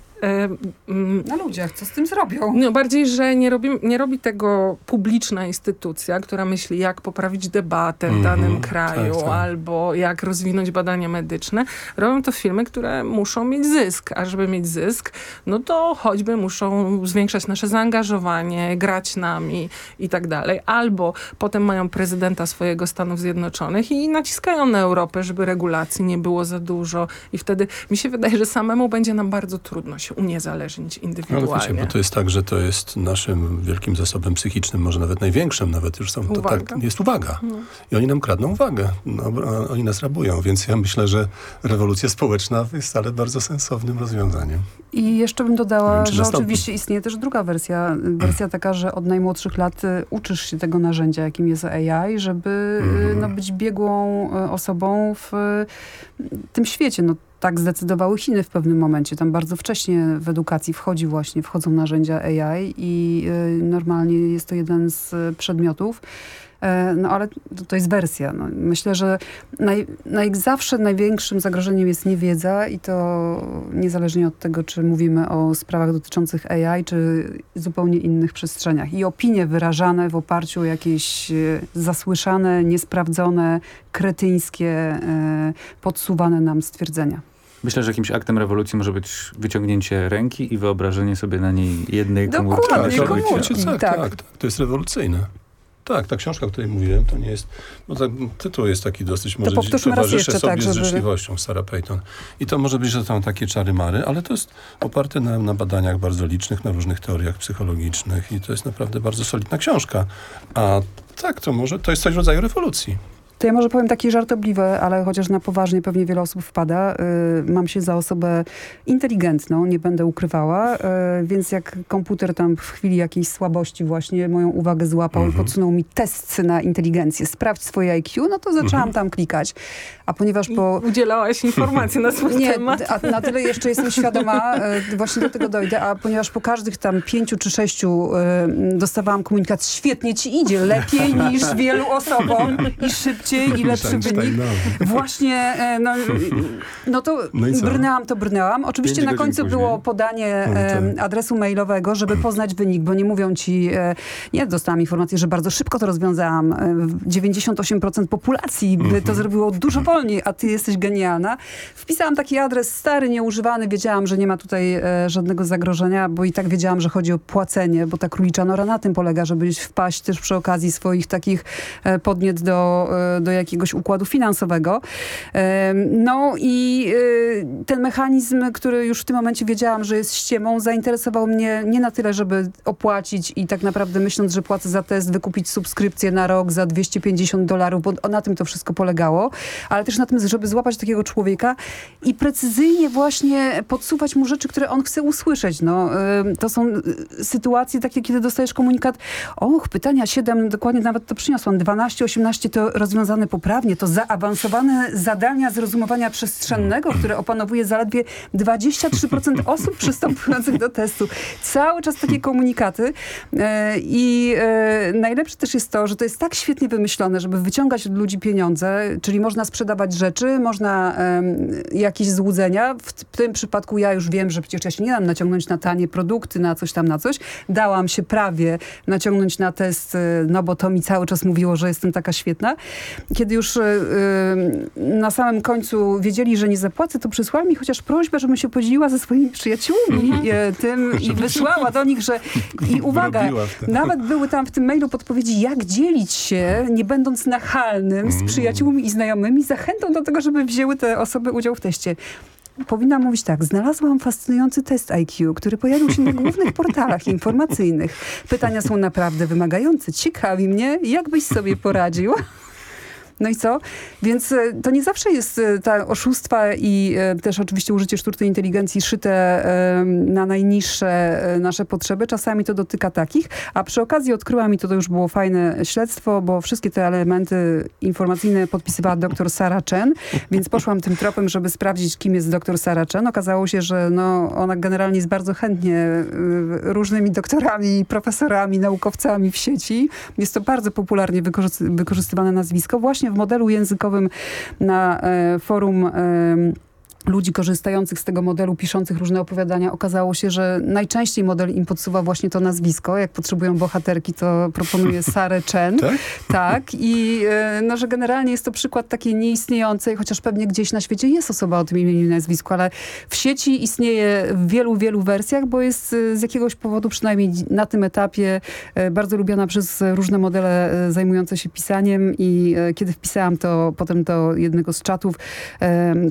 Na ludziach, co z tym zrobią? no bardziej, że nie robi, nie robi tego publiczna instytucja, która myśli, jak poprawić debatę w Mhm, danym kraju, tak, tak. albo jak rozwinąć badania medyczne. Robią to firmy, które muszą mieć zysk, a żeby mieć zysk, no to choćby muszą zwiększać nasze zaangażowanie, grać nami i tak dalej. Albo potem mają prezydenta swojego Stanów Zjednoczonych i naciskają na Europę, żeby regulacji nie było za dużo i wtedy mi się wydaje, że samemu będzie nam bardzo trudno się uniezależnić Ale indywidualnie. wiecie, bo to jest tak, że to jest naszym wielkim zasobem psychicznym, może nawet największym, nawet już są to Uwaga. tak, jest uwaga. No. I oni nam kradną uwagę, no, oni nas rabują, więc ja myślę, że rewolucja społeczna jest wcale bardzo sensownym rozwiązaniem. I jeszcze bym dodała, wiem, że nastąpi. oczywiście istnieje też druga wersja. Wersja taka, że od najmłodszych lat y, uczysz się tego narzędzia, jakim jest AI, żeby y, Mhm. no, być biegłą y, osobą w tym świecie. No, tak zdecydowały Chiny w pewnym momencie. Tam bardzo wcześnie w edukacji wchodzi właśnie, wchodzą narzędzia AI i y, normalnie jest to jeden z y, przedmiotów. E, No ale to, to jest wersja. No, myślę, że naj, naj, zawsze największym zagrożeniem jest niewiedza i to niezależnie od tego, czy mówimy o sprawach dotyczących AI, czy zupełnie innych przestrzeniach. I opinie wyrażane w oparciu o jakieś e, zasłyszane, niesprawdzone, kretyńskie, e, podsuwane nam stwierdzenia. Myślę, że jakimś aktem rewolucji może być wyciągnięcie ręki i wyobrażenie sobie na niej jednej komórki. Dokładnie, komórki. tak, tak. tak, tak, to jest rewolucyjne. Tak, ta książka, o której mówiłem, to nie jest... Bo tak, tytuł jest taki dosyć, może powtórzmy raz jeszcze, sobie tak, z żeby- życzliwością, Sarah Payton. I to może być, że są takie czary-mary, ale to jest oparte na, na badaniach bardzo licznych, na różnych teoriach psychologicznych i to jest naprawdę bardzo solidna książka. A tak, to może, to jest coś w rodzaju rewolucji. To ja może powiem takie żartobliwe, ale chociaż na poważnie pewnie wiele osób wpada. Y, mam się za osobę inteligentną, nie będę ukrywała, y, więc jak komputer tam w chwili jakiejś słabości właśnie moją uwagę złapał i podsunął mi test na inteligencję, sprawdź swoje IQ, no to zaczęłam tam klikać. A ponieważ po... Udzielałaś informacji na swój Nie, temat. a na tyle jeszcze jestem świadoma, y, właśnie do tego dojdę, a ponieważ po każdych tam pięciu czy sześciu y, dostawałam komunikat, świetnie ci idzie, lepiej niż wielu osobom i szybciej i lepszy wynik. Einsteinowy. Właśnie, e, no, no to No brnęłam, to brnęłam. Oczywiście na końcu później. było podanie No e, tak. adresu mailowego, żeby poznać wynik, bo nie mówią ci, e, nie, dostałam informację, że bardzo szybko to rozwiązałam. E, 98% populacji by to zrobiło dużo wolniej, a ty jesteś genialna. Wpisałam taki adres stary, nieużywany, wiedziałam, że nie ma tutaj żadnego zagrożenia, bo i tak wiedziałam, że chodzi o płacenie, bo ta królicza nora na tym polega, żeby wpaść też przy okazji swoich takich podniet do, do jakiegoś układu finansowego. No i e, ten mechanizm, który już w tym momencie wiedziałam, że jest ściemą, zainteresował mnie nie na tyle, żeby opłacić i tak naprawdę myśląc, że płacę za test, wykupić subskrypcję na rok za 250 dolarów, bo na tym to wszystko polegało, ale też na tym, żeby złapać takiego człowieka i precyzyjnie właśnie podsuwać mu rzeczy, które on chce usłyszeć. No, to są y, sytuacje takie, kiedy dostajesz komunikat, och, pytania 7, dokładnie nawet to przyniosłam, 12, 18 to rozwiązanie rozwiązane poprawnie, to zaawansowane zadania zrozumowania przestrzennego, które opanowuje zaledwie 23% osób przystępujących do testu. Cały czas takie komunikaty e, i e, najlepsze też jest to, że to jest tak świetnie wymyślone, żeby wyciągać od ludzi pieniądze, czyli można sprzedawać rzeczy, można jakieś złudzenia. W tym przypadku ja już wiem, że przecież ja się nie dam naciągnąć na tanie produkty, na coś tam, na coś. Dałam się prawie naciągnąć na test, e, no bo to mi cały czas mówiło, że jestem taka świetna. Kiedy już e, e, na samym końcu wiedzieli, że nie zapłacę, to przysłała mi chociaż prośbę, żebym się podzieliła ze swoimi przyjaciółmi mhm. tym i wysłała do nich, że i uwaga, nawet były tam w tym mailu podpowiedzi, jak dzielić się, nie będąc nachalnym z mm. przyjaciółmi i znajomymi, zachętą do tego, żeby wzięły te osoby udział w teście powinna mówić tak. Znalazłam fascynujący test IQ, który pojawił się na głównych portalach informacyjnych. Pytania są naprawdę wymagające. Ciekawi mnie, jak byś sobie poradził. No i co? Więc e, to nie zawsze jest e, ta oszustwa i e, też oczywiście użycie sztucznej inteligencji szyte na najniższe nasze potrzeby. Czasami to dotyka takich, a przy okazji odkryła mi to, to już było fajne śledztwo, bo wszystkie te elementy informacyjne podpisywała dr Sarah Chen, więc poszłam tym tropem, żeby sprawdzić, kim jest dr Sarah Chen. Okazało się, że no, ona generalnie jest bardzo chętnie różnymi doktorami, profesorami, naukowcami w sieci. Jest to bardzo popularnie wykorzystywane nazwisko właśnie właśnie w modelu językowym na e, forum ludzi korzystających z tego modelu, piszących różne opowiadania, okazało się, że najczęściej model im podsuwa właśnie to nazwisko. Jak potrzebują bohaterki, to proponuje Sarę Chen. tak? tak. I e, no, że generalnie jest to przykład takiej nieistniejącej, chociaż pewnie gdzieś na świecie jest osoba o tym imieniu i nazwisku, ale w sieci istnieje w wielu, wielu wersjach, bo jest e, z jakiegoś powodu, przynajmniej na tym etapie, e, bardzo lubiana przez różne modele zajmujące się pisaniem i kiedy wpisałam to potem do jednego z czatów,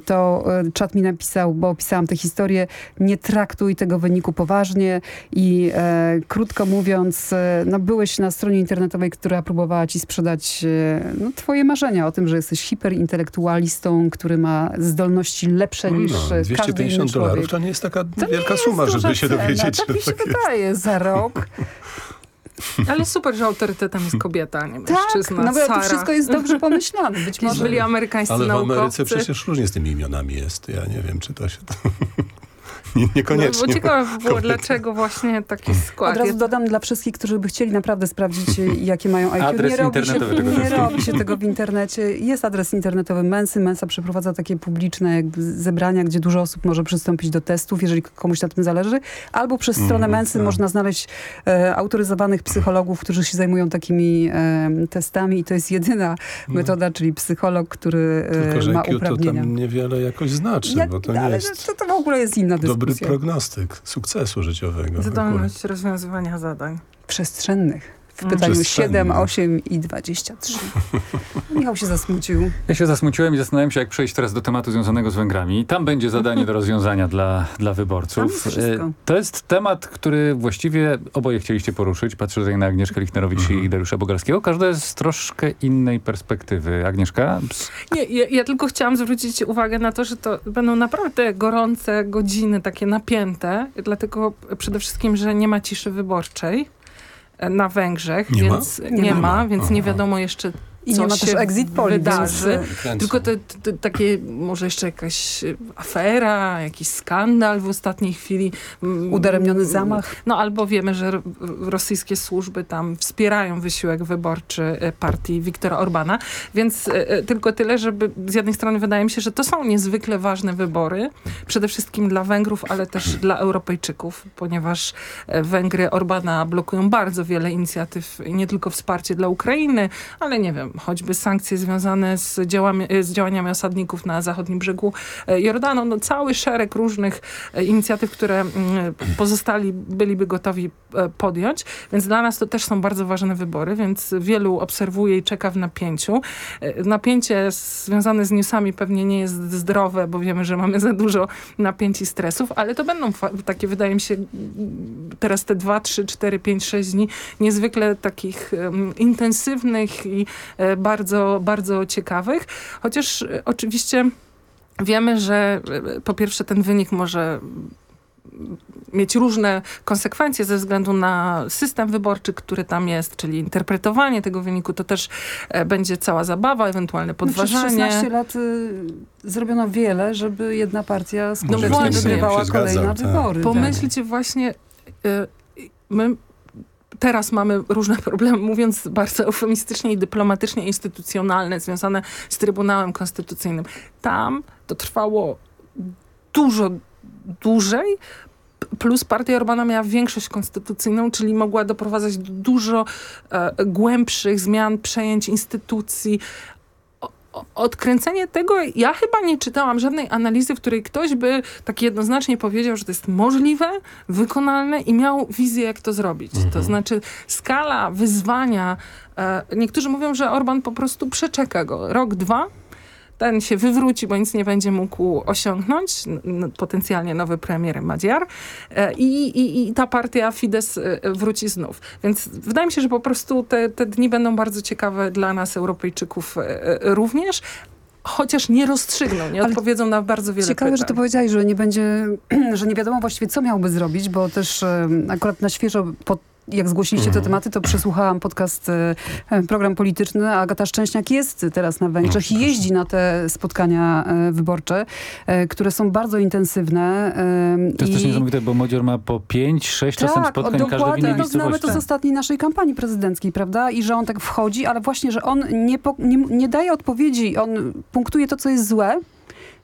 to czat mi napisał, bo opisałam tę historię, nie traktuj tego wyniku poważnie i e, krótko mówiąc, e, no byłeś na stronie internetowej, która próbowała ci sprzedać e, no, twoje marzenia o tym, że jesteś hiperintelektualistą, który ma zdolności lepsze no, niż no, 250 dolarów to nie jest taka to wielka jest suma, żeby się dowiedzieć. To mi się wydaje za rok. Ale super, że autorytetem jest kobieta, nie tak, mężczyzna. no bo Sara. to wszystko jest dobrze pomyślane. Być może byli amerykańscy Ale w naukowcy. Ameryce przecież różnie z tymi imionami jest. Ja nie wiem, czy to się... Nie, niekoniecznie. No, bo ciekawe było, dlaczego właśnie taki skład. Od razu dodam dla wszystkich, którzy by chcieli naprawdę sprawdzić, jakie mają IQ. Adres nie robi, się, nie robi się tego w internecie. Jest adres internetowy Mensy. Mensa przeprowadza takie publiczne zebrania, gdzie dużo osób może przystąpić do testów, jeżeli komuś na tym zależy. Albo przez stronę mm, Mensy tak. można znaleźć e, autoryzowanych psychologów, którzy się zajmują takimi e, testami i to jest jedyna no. metoda, czyli psycholog, który e, Tylko, że ma IQ uprawnienia. to tam niewiele jakoś znaczy, ja, bo to nie ale jest... To, to w ogóle jest inna dyskusja dobry prognostyk sukcesu życiowego. Zdolność rozwiązywania zadań. Przestrzennych. W pytaniu 7, 8 i 23. Michał się zasmucił. Ja się zasmuciłem i zastanawiam się, jak przejść teraz do tematu związanego z Węgrami. Tam będzie zadanie do rozwiązania dla, dla wyborców. E, to jest temat, który właściwie oboje chcieliście poruszyć. Patrzę tutaj na Agnieszkę Lichnerowicz mhm. i Dariusza Bogarskiego. Każda jest z troszkę innej perspektywy. Agnieszka? Nie, ja, ja, tylko chciałam zwrócić uwagę na to, że to będą naprawdę gorące godziny, takie napięte. Dlatego przede wszystkim, że nie ma ciszy wyborczej na Węgrzech, nie więc ma? nie, nie ma, ma, więc Aha. nie wiadomo jeszcze i nie ma też exit poll, wydarzy. Tylko te, te, takie, może jeszcze jakaś afera, jakiś skandal w ostatniej chwili. Mm, Udaremniony zamach. No albo wiemy, że rosyjskie służby tam wspierają wysiłek wyborczy e, partii Viktora Orbana. Więc e, e, tylko tyle, żeby z jednej strony wydaje mi się, że to są niezwykle ważne wybory. Przede wszystkim dla Węgrów, ale też dla Europejczyków, ponieważ Węgry Orbana blokują bardzo wiele inicjatyw, nie tylko wsparcie dla Ukrainy, ale nie wiem, choćby sankcje związane z, działami, e, z działaniami osadników na zachodnim brzegu e, Jordanu. No, cały szereg różnych e, inicjatyw, które mm, pozostali byliby gotowi podjąć. Więc dla nas to też są bardzo ważne wybory, więc wielu obserwuje i czeka w napięciu. Napięcie związane z newsami pewnie nie jest zdrowe, bo wiemy, że mamy za dużo napięć i stresów, ale to będą takie, wydaje mi się, teraz te 2, 3, 4, 5, 6 dni niezwykle takich um, intensywnych i bardzo, bardzo ciekawych. Chociaż e, oczywiście wiemy, że e, po pierwsze ten wynik może mieć różne konsekwencje ze względu na system wyborczy, który tam jest, czyli interpretowanie tego wyniku, to też e, będzie cała zabawa, ewentualne podważanie. No przez 16 lat y, zrobiono wiele, żeby jedna partia skutecznie właśnie. wygrywała kolejne tak. wybory. Pomyślcie właśnie, y, my teraz mamy różne problemy, mówiąc bardzo eufemistycznie i dyplomatycznie, instytucjonalne, związane z Trybunałem Konstytucyjnym. Tam to trwało dużo dłużej, plus partia Orbana miała większość konstytucyjną, czyli mogła doprowadzać do dużo e, głębszych zmian, przejęć instytucji. Odkręcenie tego, ja chyba nie czytałam żadnej analizy, w której ktoś by tak jednoznacznie powiedział, że to jest możliwe, wykonalne i miał wizję, jak to zrobić. To znaczy skala wyzwania, e, niektórzy mówią, że Orban po prostu przeczeka go. Rok, dwa, ten się wywróci, bo nic nie będzie mógł osiągnąć, potencjalnie nowy premier Madziar e, i, i, i ta partia Fidesz e, wróci znów. Więc wydaje mi się, że po prostu te, te dni będą bardzo ciekawe dla nas, Europejczyków e, również, chociaż nie rozstrzygną, nie odpowiedzą na bardzo wiele Ciekawe, pytań. że to powiedziałeś, że nie będzie, że nie wiadomo właściwie, co miałby zrobić, bo też akurat na świeżo po jak zgłosiliście te tematy, to przesłuchałam podcast, e, program polityczny. Agata Szczęśniak jest teraz na Węgrzech i jeździ na te spotkania e, wyborcze, e, które są bardzo intensywne. To jest też i- niesamowite, bo Modzior ma po 5-6 czasem tak, spotkań każdy w dokładnie. innej No, znamy to z ostatniej naszej kampanii prezydenckiej, prawda? I że on tak wchodzi, ale właśnie, że on nie, po, nie, nie daje odpowiedzi, on punktuje to, co jest złe,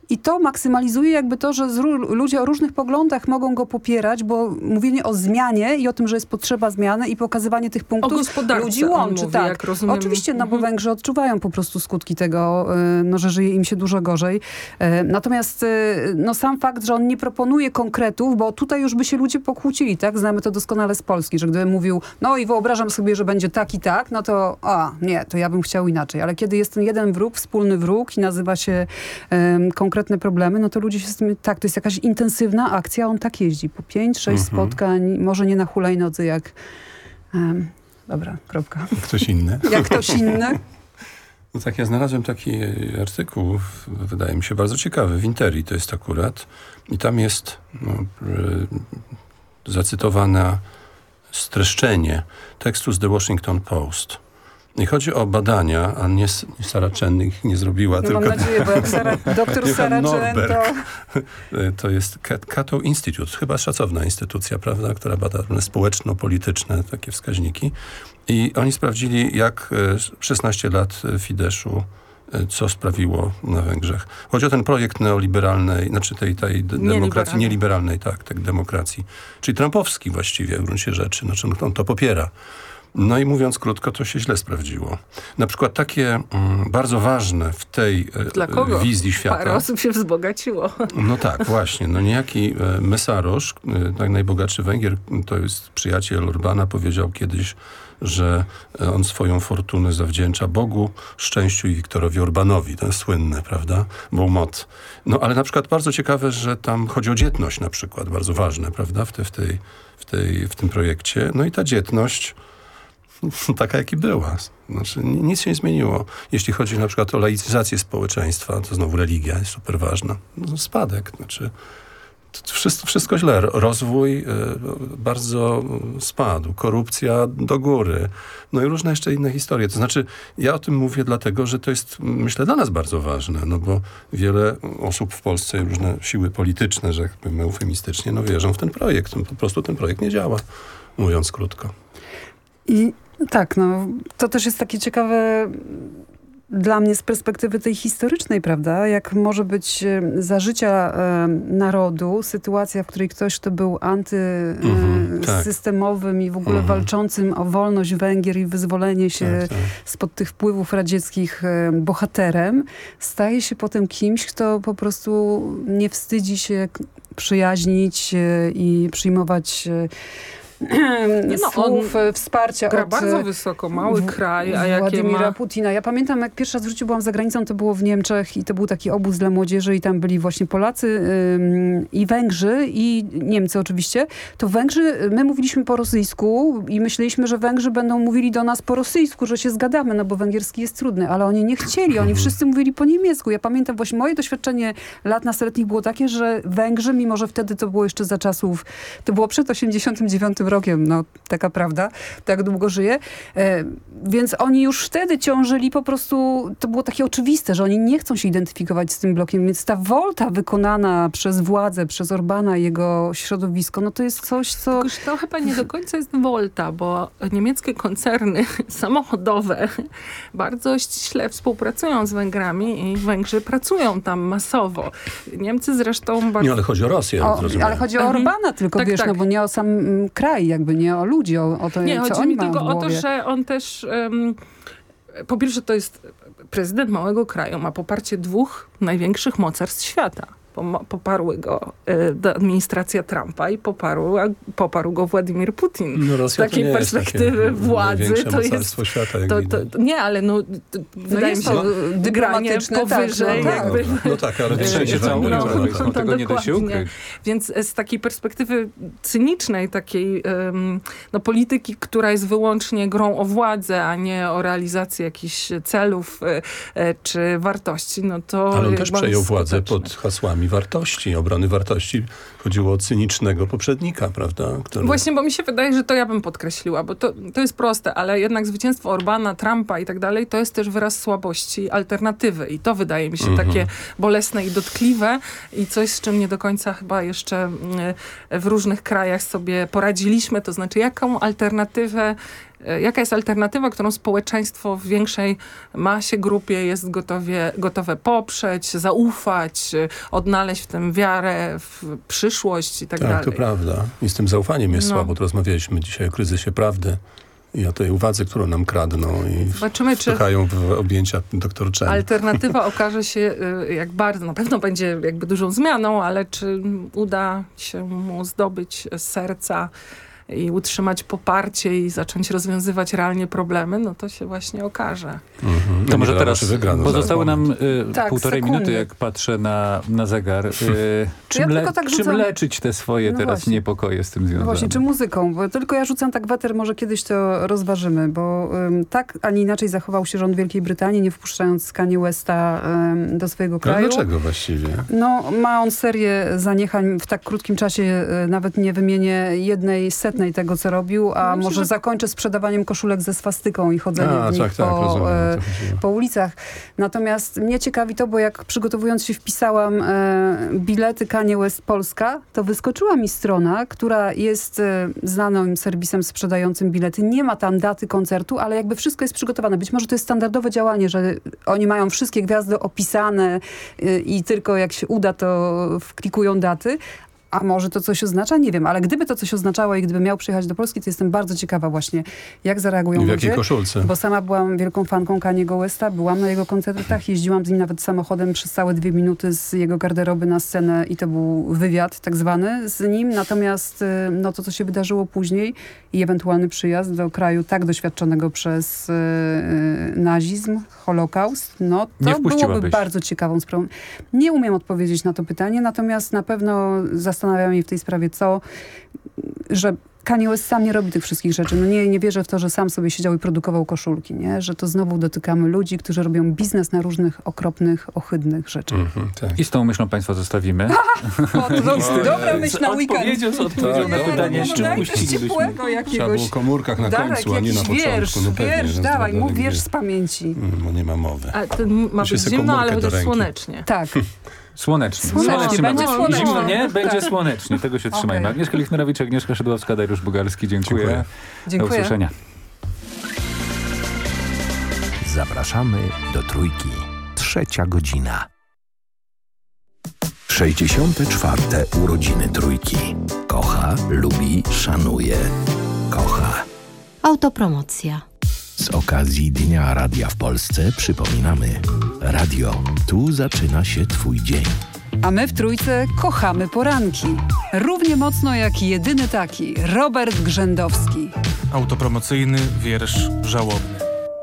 i to maksymalizuje jakby to, że ludzie o różnych poglądach mogą go popierać, bo mówienie o zmianie i o tym, że jest potrzeba zmiany i pokazywanie tych punktów ludzi łączy. mówi, tak. Oczywiście, no bo Węgrzy odczuwają po prostu skutki tego, y, no, że żyje im się dużo gorzej. E, Natomiast y, no, sam fakt, że on nie proponuje konkretów, bo tutaj już by się ludzie pokłócili, tak? Znamy to doskonale z Polski, że gdyby mówił, no i wyobrażam sobie, że będzie tak i tak, no to a, nie, to ja bym chciał inaczej. Ale kiedy jest ten jeden wróg, wspólny wróg i nazywa się em, konkretne problemy, no to ludzie się z tym, tak, to jest jakaś intensywna akcja, on tak jeździ, po pięć, sześć Mhm. spotkań, może nie na hulajnodze jak... em, dobra, kropka. Ktoś inny? Jak ktoś inny? No tak, ja znalazłem taki e, artykuł, wydaje mi się bardzo ciekawy, w Interi to jest akurat. I tam jest no, e, zacytowane streszczenie tekstu z The Washington Post. I chodzi o badania, a nie, nie Sara Chen ich nie zrobiła, No tylko... mam nadzieję, bo jak Sara, doktor Sara Chen, to... To jest Cat- Cato Institute, chyba szacowna instytucja, prawda, która bada społeczno-polityczne takie wskaźniki. I oni sprawdzili, jak e, 16 lat e, Fideszu e, co sprawiło na Węgrzech. Chodzi o ten projekt neoliberalnej, znaczy tej, tej de- demokracji, Nieliberalnej. nieliberalnej, tak, tak, demokracji. Czyli trumpowski właściwie w gruncie rzeczy, znaczy on to popiera. No i mówiąc krótko, to się źle sprawdziło. Na przykład takie mm, bardzo ważne w tej e, kogo? wizji świata. Parę osób się wzbogaciło. No tak, właśnie. No niejaki e, Mesarosz, e, tak najbogatszy Węgier, to jest przyjaciel Orbana, powiedział kiedyś, że e, on swoją fortunę zawdzięcza Bogu, szczęściu i Wiktorowi Orbanowi. To jest słynne, prawda? Był mot. No ale na przykład bardzo ciekawe, że tam chodzi o dzietność na przykład, bardzo ważne, prawda? W, te, w, tej, w, tej, w tym projekcie. No i ta dzietność taka, jaki była. Znaczy, ni- nic się nie zmieniło. Jeśli chodzi na przykład o laicyzację społeczeństwa, to znowu religia jest super ważna. No, spadek, znaczy wszystko, wszystko źle. Ro- Rozwój y, bardzo spadł, korupcja do góry, no i różne jeszcze inne historie. To znaczy, ja o tym mówię dlatego, że to jest, myślę, dla nas bardzo ważne, no bo wiele osób w Polsce, różne siły polityczne, że jak eufemistycznie, no wierzą w ten projekt. No, po prostu ten projekt nie działa, mówiąc krótko. I tak, no to też jest takie ciekawe dla mnie z perspektywy tej historycznej, prawda? Jak może być e, za życia e, narodu sytuacja, w której ktoś, kto był Mhm, tak. antysystemowym i w ogóle Mhm. walczącym o wolność Węgier i wyzwolenie się Tak, tak. spod tych wpływów radzieckich e, bohaterem, staje się potem kimś, kto po prostu nie wstydzi się przyjaźnić e, i przyjmować e, no, słów on wsparcia gra od bardzo wysoko, mały kraj, a jakie Władimira ma... Putina. Ja pamiętam, jak pierwszy raz w życiu byłam za granicą, to było w Niemczech i to był taki obóz dla młodzieży i tam byli właśnie Polacy ym, i Węgrzy i Niemcy oczywiście. To Węgrzy, my mówiliśmy po rosyjsku i myśleliśmy, że Węgrzy będą mówili do nas po rosyjsku, że się zgadamy, no bo węgierski jest trudny, ale oni nie chcieli, oni wszyscy mówili po niemiecku. Ja pamiętam właśnie moje doświadczenie lat nastoletnich było takie, że Węgrzy, mimo że wtedy to było jeszcze za czasów, to było przed 89 rokiem, no taka prawda, tak długo żyje, e, więc oni już wtedy ciążyli po prostu, to było takie oczywiste, że oni nie chcą się identyfikować z tym blokiem, więc ta wolta wykonana przez władzę, przez Orbana i jego środowisko, no to jest coś, co... Już to chyba nie do końca jest wolta, bo niemieckie koncerny samochodowe bardzo ściśle współpracują z Węgrami i Węgrzy pracują tam masowo. Niemcy zresztą... Bardzo... Nie, ale chodzi o Rosję. O, ale chodzi o Mhm. Orbana tylko, Tak, wiesz, tak. no bo nie o sam mm, jakby nie o ludzi, o, o to, Nie, co chodzi oni mi mają tylko w o to, że on też... Um, po pierwsze to jest prezydent małego kraju, ma poparcie dwóch największych mocarstw świata. Poparły go e, do administracja Trumpa i poparł, poparł go Władimir Putin. No, Z Rosja to takiej perspektywy takie władzy to jest... mocarstwo świata, To, to, widać. nie, ale no, t- wydaje jest mi się, to, że e, wygranie dyplomatyczne, tak, powyżej no tak. jakby... No tak, ale E, trzęsie całą Unią Europejską, tego nie da się ukryć. Więc z takiej perspektywy cynicznej, takiej em, no, polityki, która jest wyłącznie grą o władzę, a nie o realizację jakichś celów e, e, czy wartości, no to... Ale on też przejął władzę pod hasłami wartości, obrony wartości. Chodziło o cynicznego poprzednika, prawda? Który... Właśnie, bo mi się wydaje, że to ja bym podkreśliła, bo to, to jest proste, ale jednak zwycięstwo Orbana, Trumpa i tak dalej, to jest też wyraz słabości alternatywy i to wydaje mi się Mhm. takie bolesne i dotkliwe i coś, z czym nie do końca chyba jeszcze mm, w różnych krajach sobie poradziliśmy, to znaczy jaką alternatywę Jaka jest alternatywa, którą społeczeństwo w większej masie, grupie jest gotowie, gotowe poprzeć, zaufać, e, odnaleźć w tym wiarę w przyszłość i tak, Tak, dalej. to prawda. I z tym zaufaniem jest No. słabo. To rozmawialiśmy dzisiaj o kryzysie prawdy i o tej uwadze, którą nam kradną i Zobaczymy, czy- wpychają w objęcia doktor Chen. Alternatywa okaże się y, jak bardzo, na pewno będzie jakby dużą zmianą, ale czy uda się mu zdobyć serca i utrzymać poparcie i zacząć rozwiązywać realnie problemy, no to się właśnie okaże. Mhm. To No może teraz, się wygra, no bo za zostały nam y, Tak, półtorej sekundy. minuty, jak patrzę na, na zegar. Y, czym, ja le, tylko tak czym rzucam- leczyć te swoje No teraz właśnie. niepokoje z tym No związane? właśnie, czy muzyką? Bo tylko ja rzucam tak weter, może kiedyś to rozważymy, bo ym, tak, a nie inaczej zachował się rząd Wielkiej Brytanii, nie wpuszczając Kanye Westa ym, do swojego kraju. dlaczego właściwie? No, ma on serię zaniechań w tak krótkim czasie, y, nawet nie wymienię jednej setnej tego, co robił, a myślę, może że- zakończę sprzedawaniem koszulek ze swastyką i chodzeniem A, w nich tak, tak, po, rozumiem, o e, po ulicach. Natomiast mnie ciekawi to, bo jak przygotowując się wpisałam e, bilety Kanye West Polska, to wyskoczyła mi strona, która jest e, znanym serwisem sprzedającym bilety. Nie ma tam daty koncertu, ale jakby wszystko jest przygotowane. Być może to jest standardowe działanie, że oni mają wszystkie gwiazdy opisane e, i tylko jak się uda, to wklikują daty. A może to coś oznacza? Nie wiem, ale gdyby to coś oznaczało i gdyby miał przyjechać do Polski, to jestem bardzo ciekawa właśnie, jak zareagują I w ludzie. jakiej koszulce? Bo sama byłam wielką fanką Kaniego Westa, byłam na jego koncertach, jeździłam z nim nawet samochodem przez całe dwie minuty z jego garderoby na scenę i to był wywiad tak zwany z nim. Natomiast y, no, to, co się wydarzyło później i ewentualny przyjazd do kraju tak doświadczonego przez y, y, nazizm, Holokaust, no to byłoby bardzo ciekawą sprawą. Nie umiem odpowiedzieć na to pytanie, natomiast na pewno zastanawia mnie w tej sprawie co, że Kanye West sam nie robi tych wszystkich rzeczy. No nie, nie wierzę w to, że sam sobie siedział i produkował koszulki, nie? Że to znowu dotykamy ludzi, którzy robią biznes na różnych okropnych, ohydnych rzeczach. Mhm, tak. I z tą myślą państwa zostawimy. O, to do, dobra myśl na weekend. odpowiedzią, z odpowiedzią na pytanie, no, z czym puścilibyśmy. ciepłego Trzeba jakiegoś. było o komórkach na Darek, końcu, a nie na początku. wiersz, no pewnie, wiersz, dawaj, mów wiersz nie. z pamięci. Mm, Bo nie ma mowy. A ten ma być zimno, ale chociaż słonecznie. Tak. Słonecznie. Słonecznie, będzie słonecznie. Zimno nie? Będzie Tak. słonecznie. Tego się trzymajmy. Okej. Agnieszka Lichnerowicz, Agnieszka Szydłowska, Dariusz Bugalski. Dziękuję. Dziękuję. Do usłyszenia. Zapraszamy do Trójki. Trzecia godzina. 64. urodziny Trójki. Kocha, lubi, szanuje. Kocha. Autopromocja. Z okazji Dnia Radia w Polsce przypominamy. Radio, tu zaczyna się Twój dzień. A my w trójce kochamy poranki. Równie mocno jak jedyny taki, Robert Grzędowski. Autopromocyjny wiersz żałobny.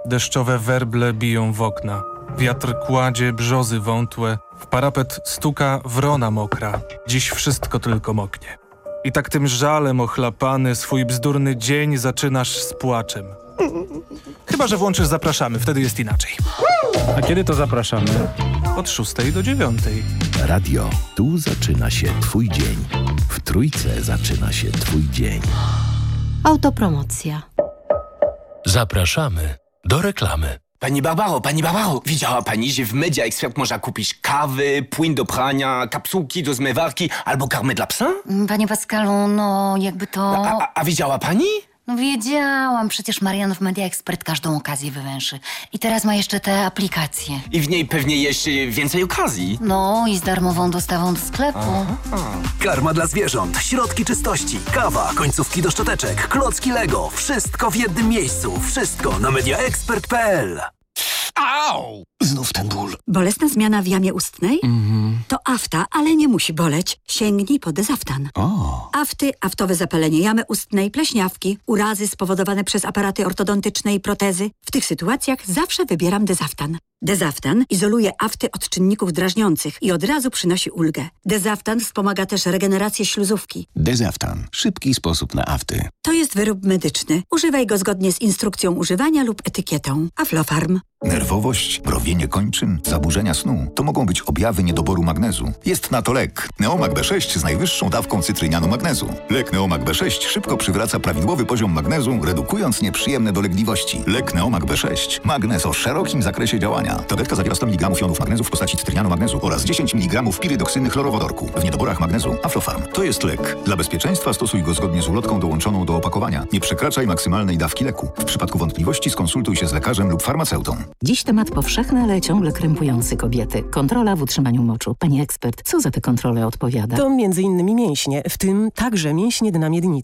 Deszczowe werble biją w okna. Wiatr kładzie brzozy wątłe. W parapet stuka wrona mokra. Dziś wszystko tylko moknie. I tak tym żalem ochlapany swój bzdurny dzień zaczynasz z płaczem. Chyba, że włączysz zapraszamy, wtedy jest inaczej. A kiedy to zapraszamy? Od 6 do 9. Radio. Tu zaczyna się Twój dzień. W Trójce zaczyna się Twój dzień. Autopromocja. Zapraszamy do reklamy. Pani Barbaro, pani Barbaro, widziała pani, że w Media Expert można kupić kawy, płyn do prania, kapsułki do zmywarki albo karmę dla psa? Panie Pascalu, no jakby to... A, a, a widziała pani? No wiedziałam, przecież Marian w Media Expert każdą okazję wywęszy. I teraz ma jeszcze te aplikacje. I w niej pewnie jest e, więcej okazji. No i z darmową dostawą do sklepu. Karma dla zwierząt, środki czystości, kawa, końcówki do szczoteczek, klocki Lego. Wszystko w jednym miejscu. Wszystko na mediaexpert.pl Au! Znów ten ból. Bolesna zmiana w jamie ustnej? To afta, ale nie musi boleć. Sięgnij po dezaftan. O. Afty, aftowe zapalenie jamy ustnej, pleśniawki, urazy spowodowane przez aparaty ortodontyczne i protezy. W tych sytuacjach zawsze wybieram dezaftan. Dezaftan izoluje afty od czynników drażniących i od razu przynosi ulgę. Dezaftan wspomaga też regenerację śluzówki. Dezaftan. Szybki sposób na afty. To jest wyrób medyczny. Używaj go zgodnie z instrukcją używania lub etykietą. Aflofarm. Nerwowość, mrowienie kończyn, zaburzenia snu to mogą być objawy niedoboru magnezu. Jest na to lek. Neomag B6 z najwyższą dawką cytrynianu magnezu. Lek Neomag B6 szybko przywraca prawidłowy poziom magnezu, redukując nieprzyjemne dolegliwości. Lek Neomag B6. Magnez o szerokim zakresie działania. Tabletka zawiera 100 mg jonów magnezu w postaci cytrynianu magnezu oraz 10 mg pirydoksyny chlorowodorku. W niedoborach magnezu Aflofarm. To jest lek. Dla bezpieczeństwa stosuj go zgodnie z ulotką dołączoną do opakowania. Nie przekraczaj maksymalnej dawki leku. W przypadku wątpliwości skonsultuj się z lekarzem lub farmaceutą. Dziś temat powszechny, ale ciągle krępujący kobiety. Kontrola w utrzymaniu moczu. Pani ekspert, co za te kontrole odpowiada? To między innymi mięśnie, w tym także mięśnie dna miednicy.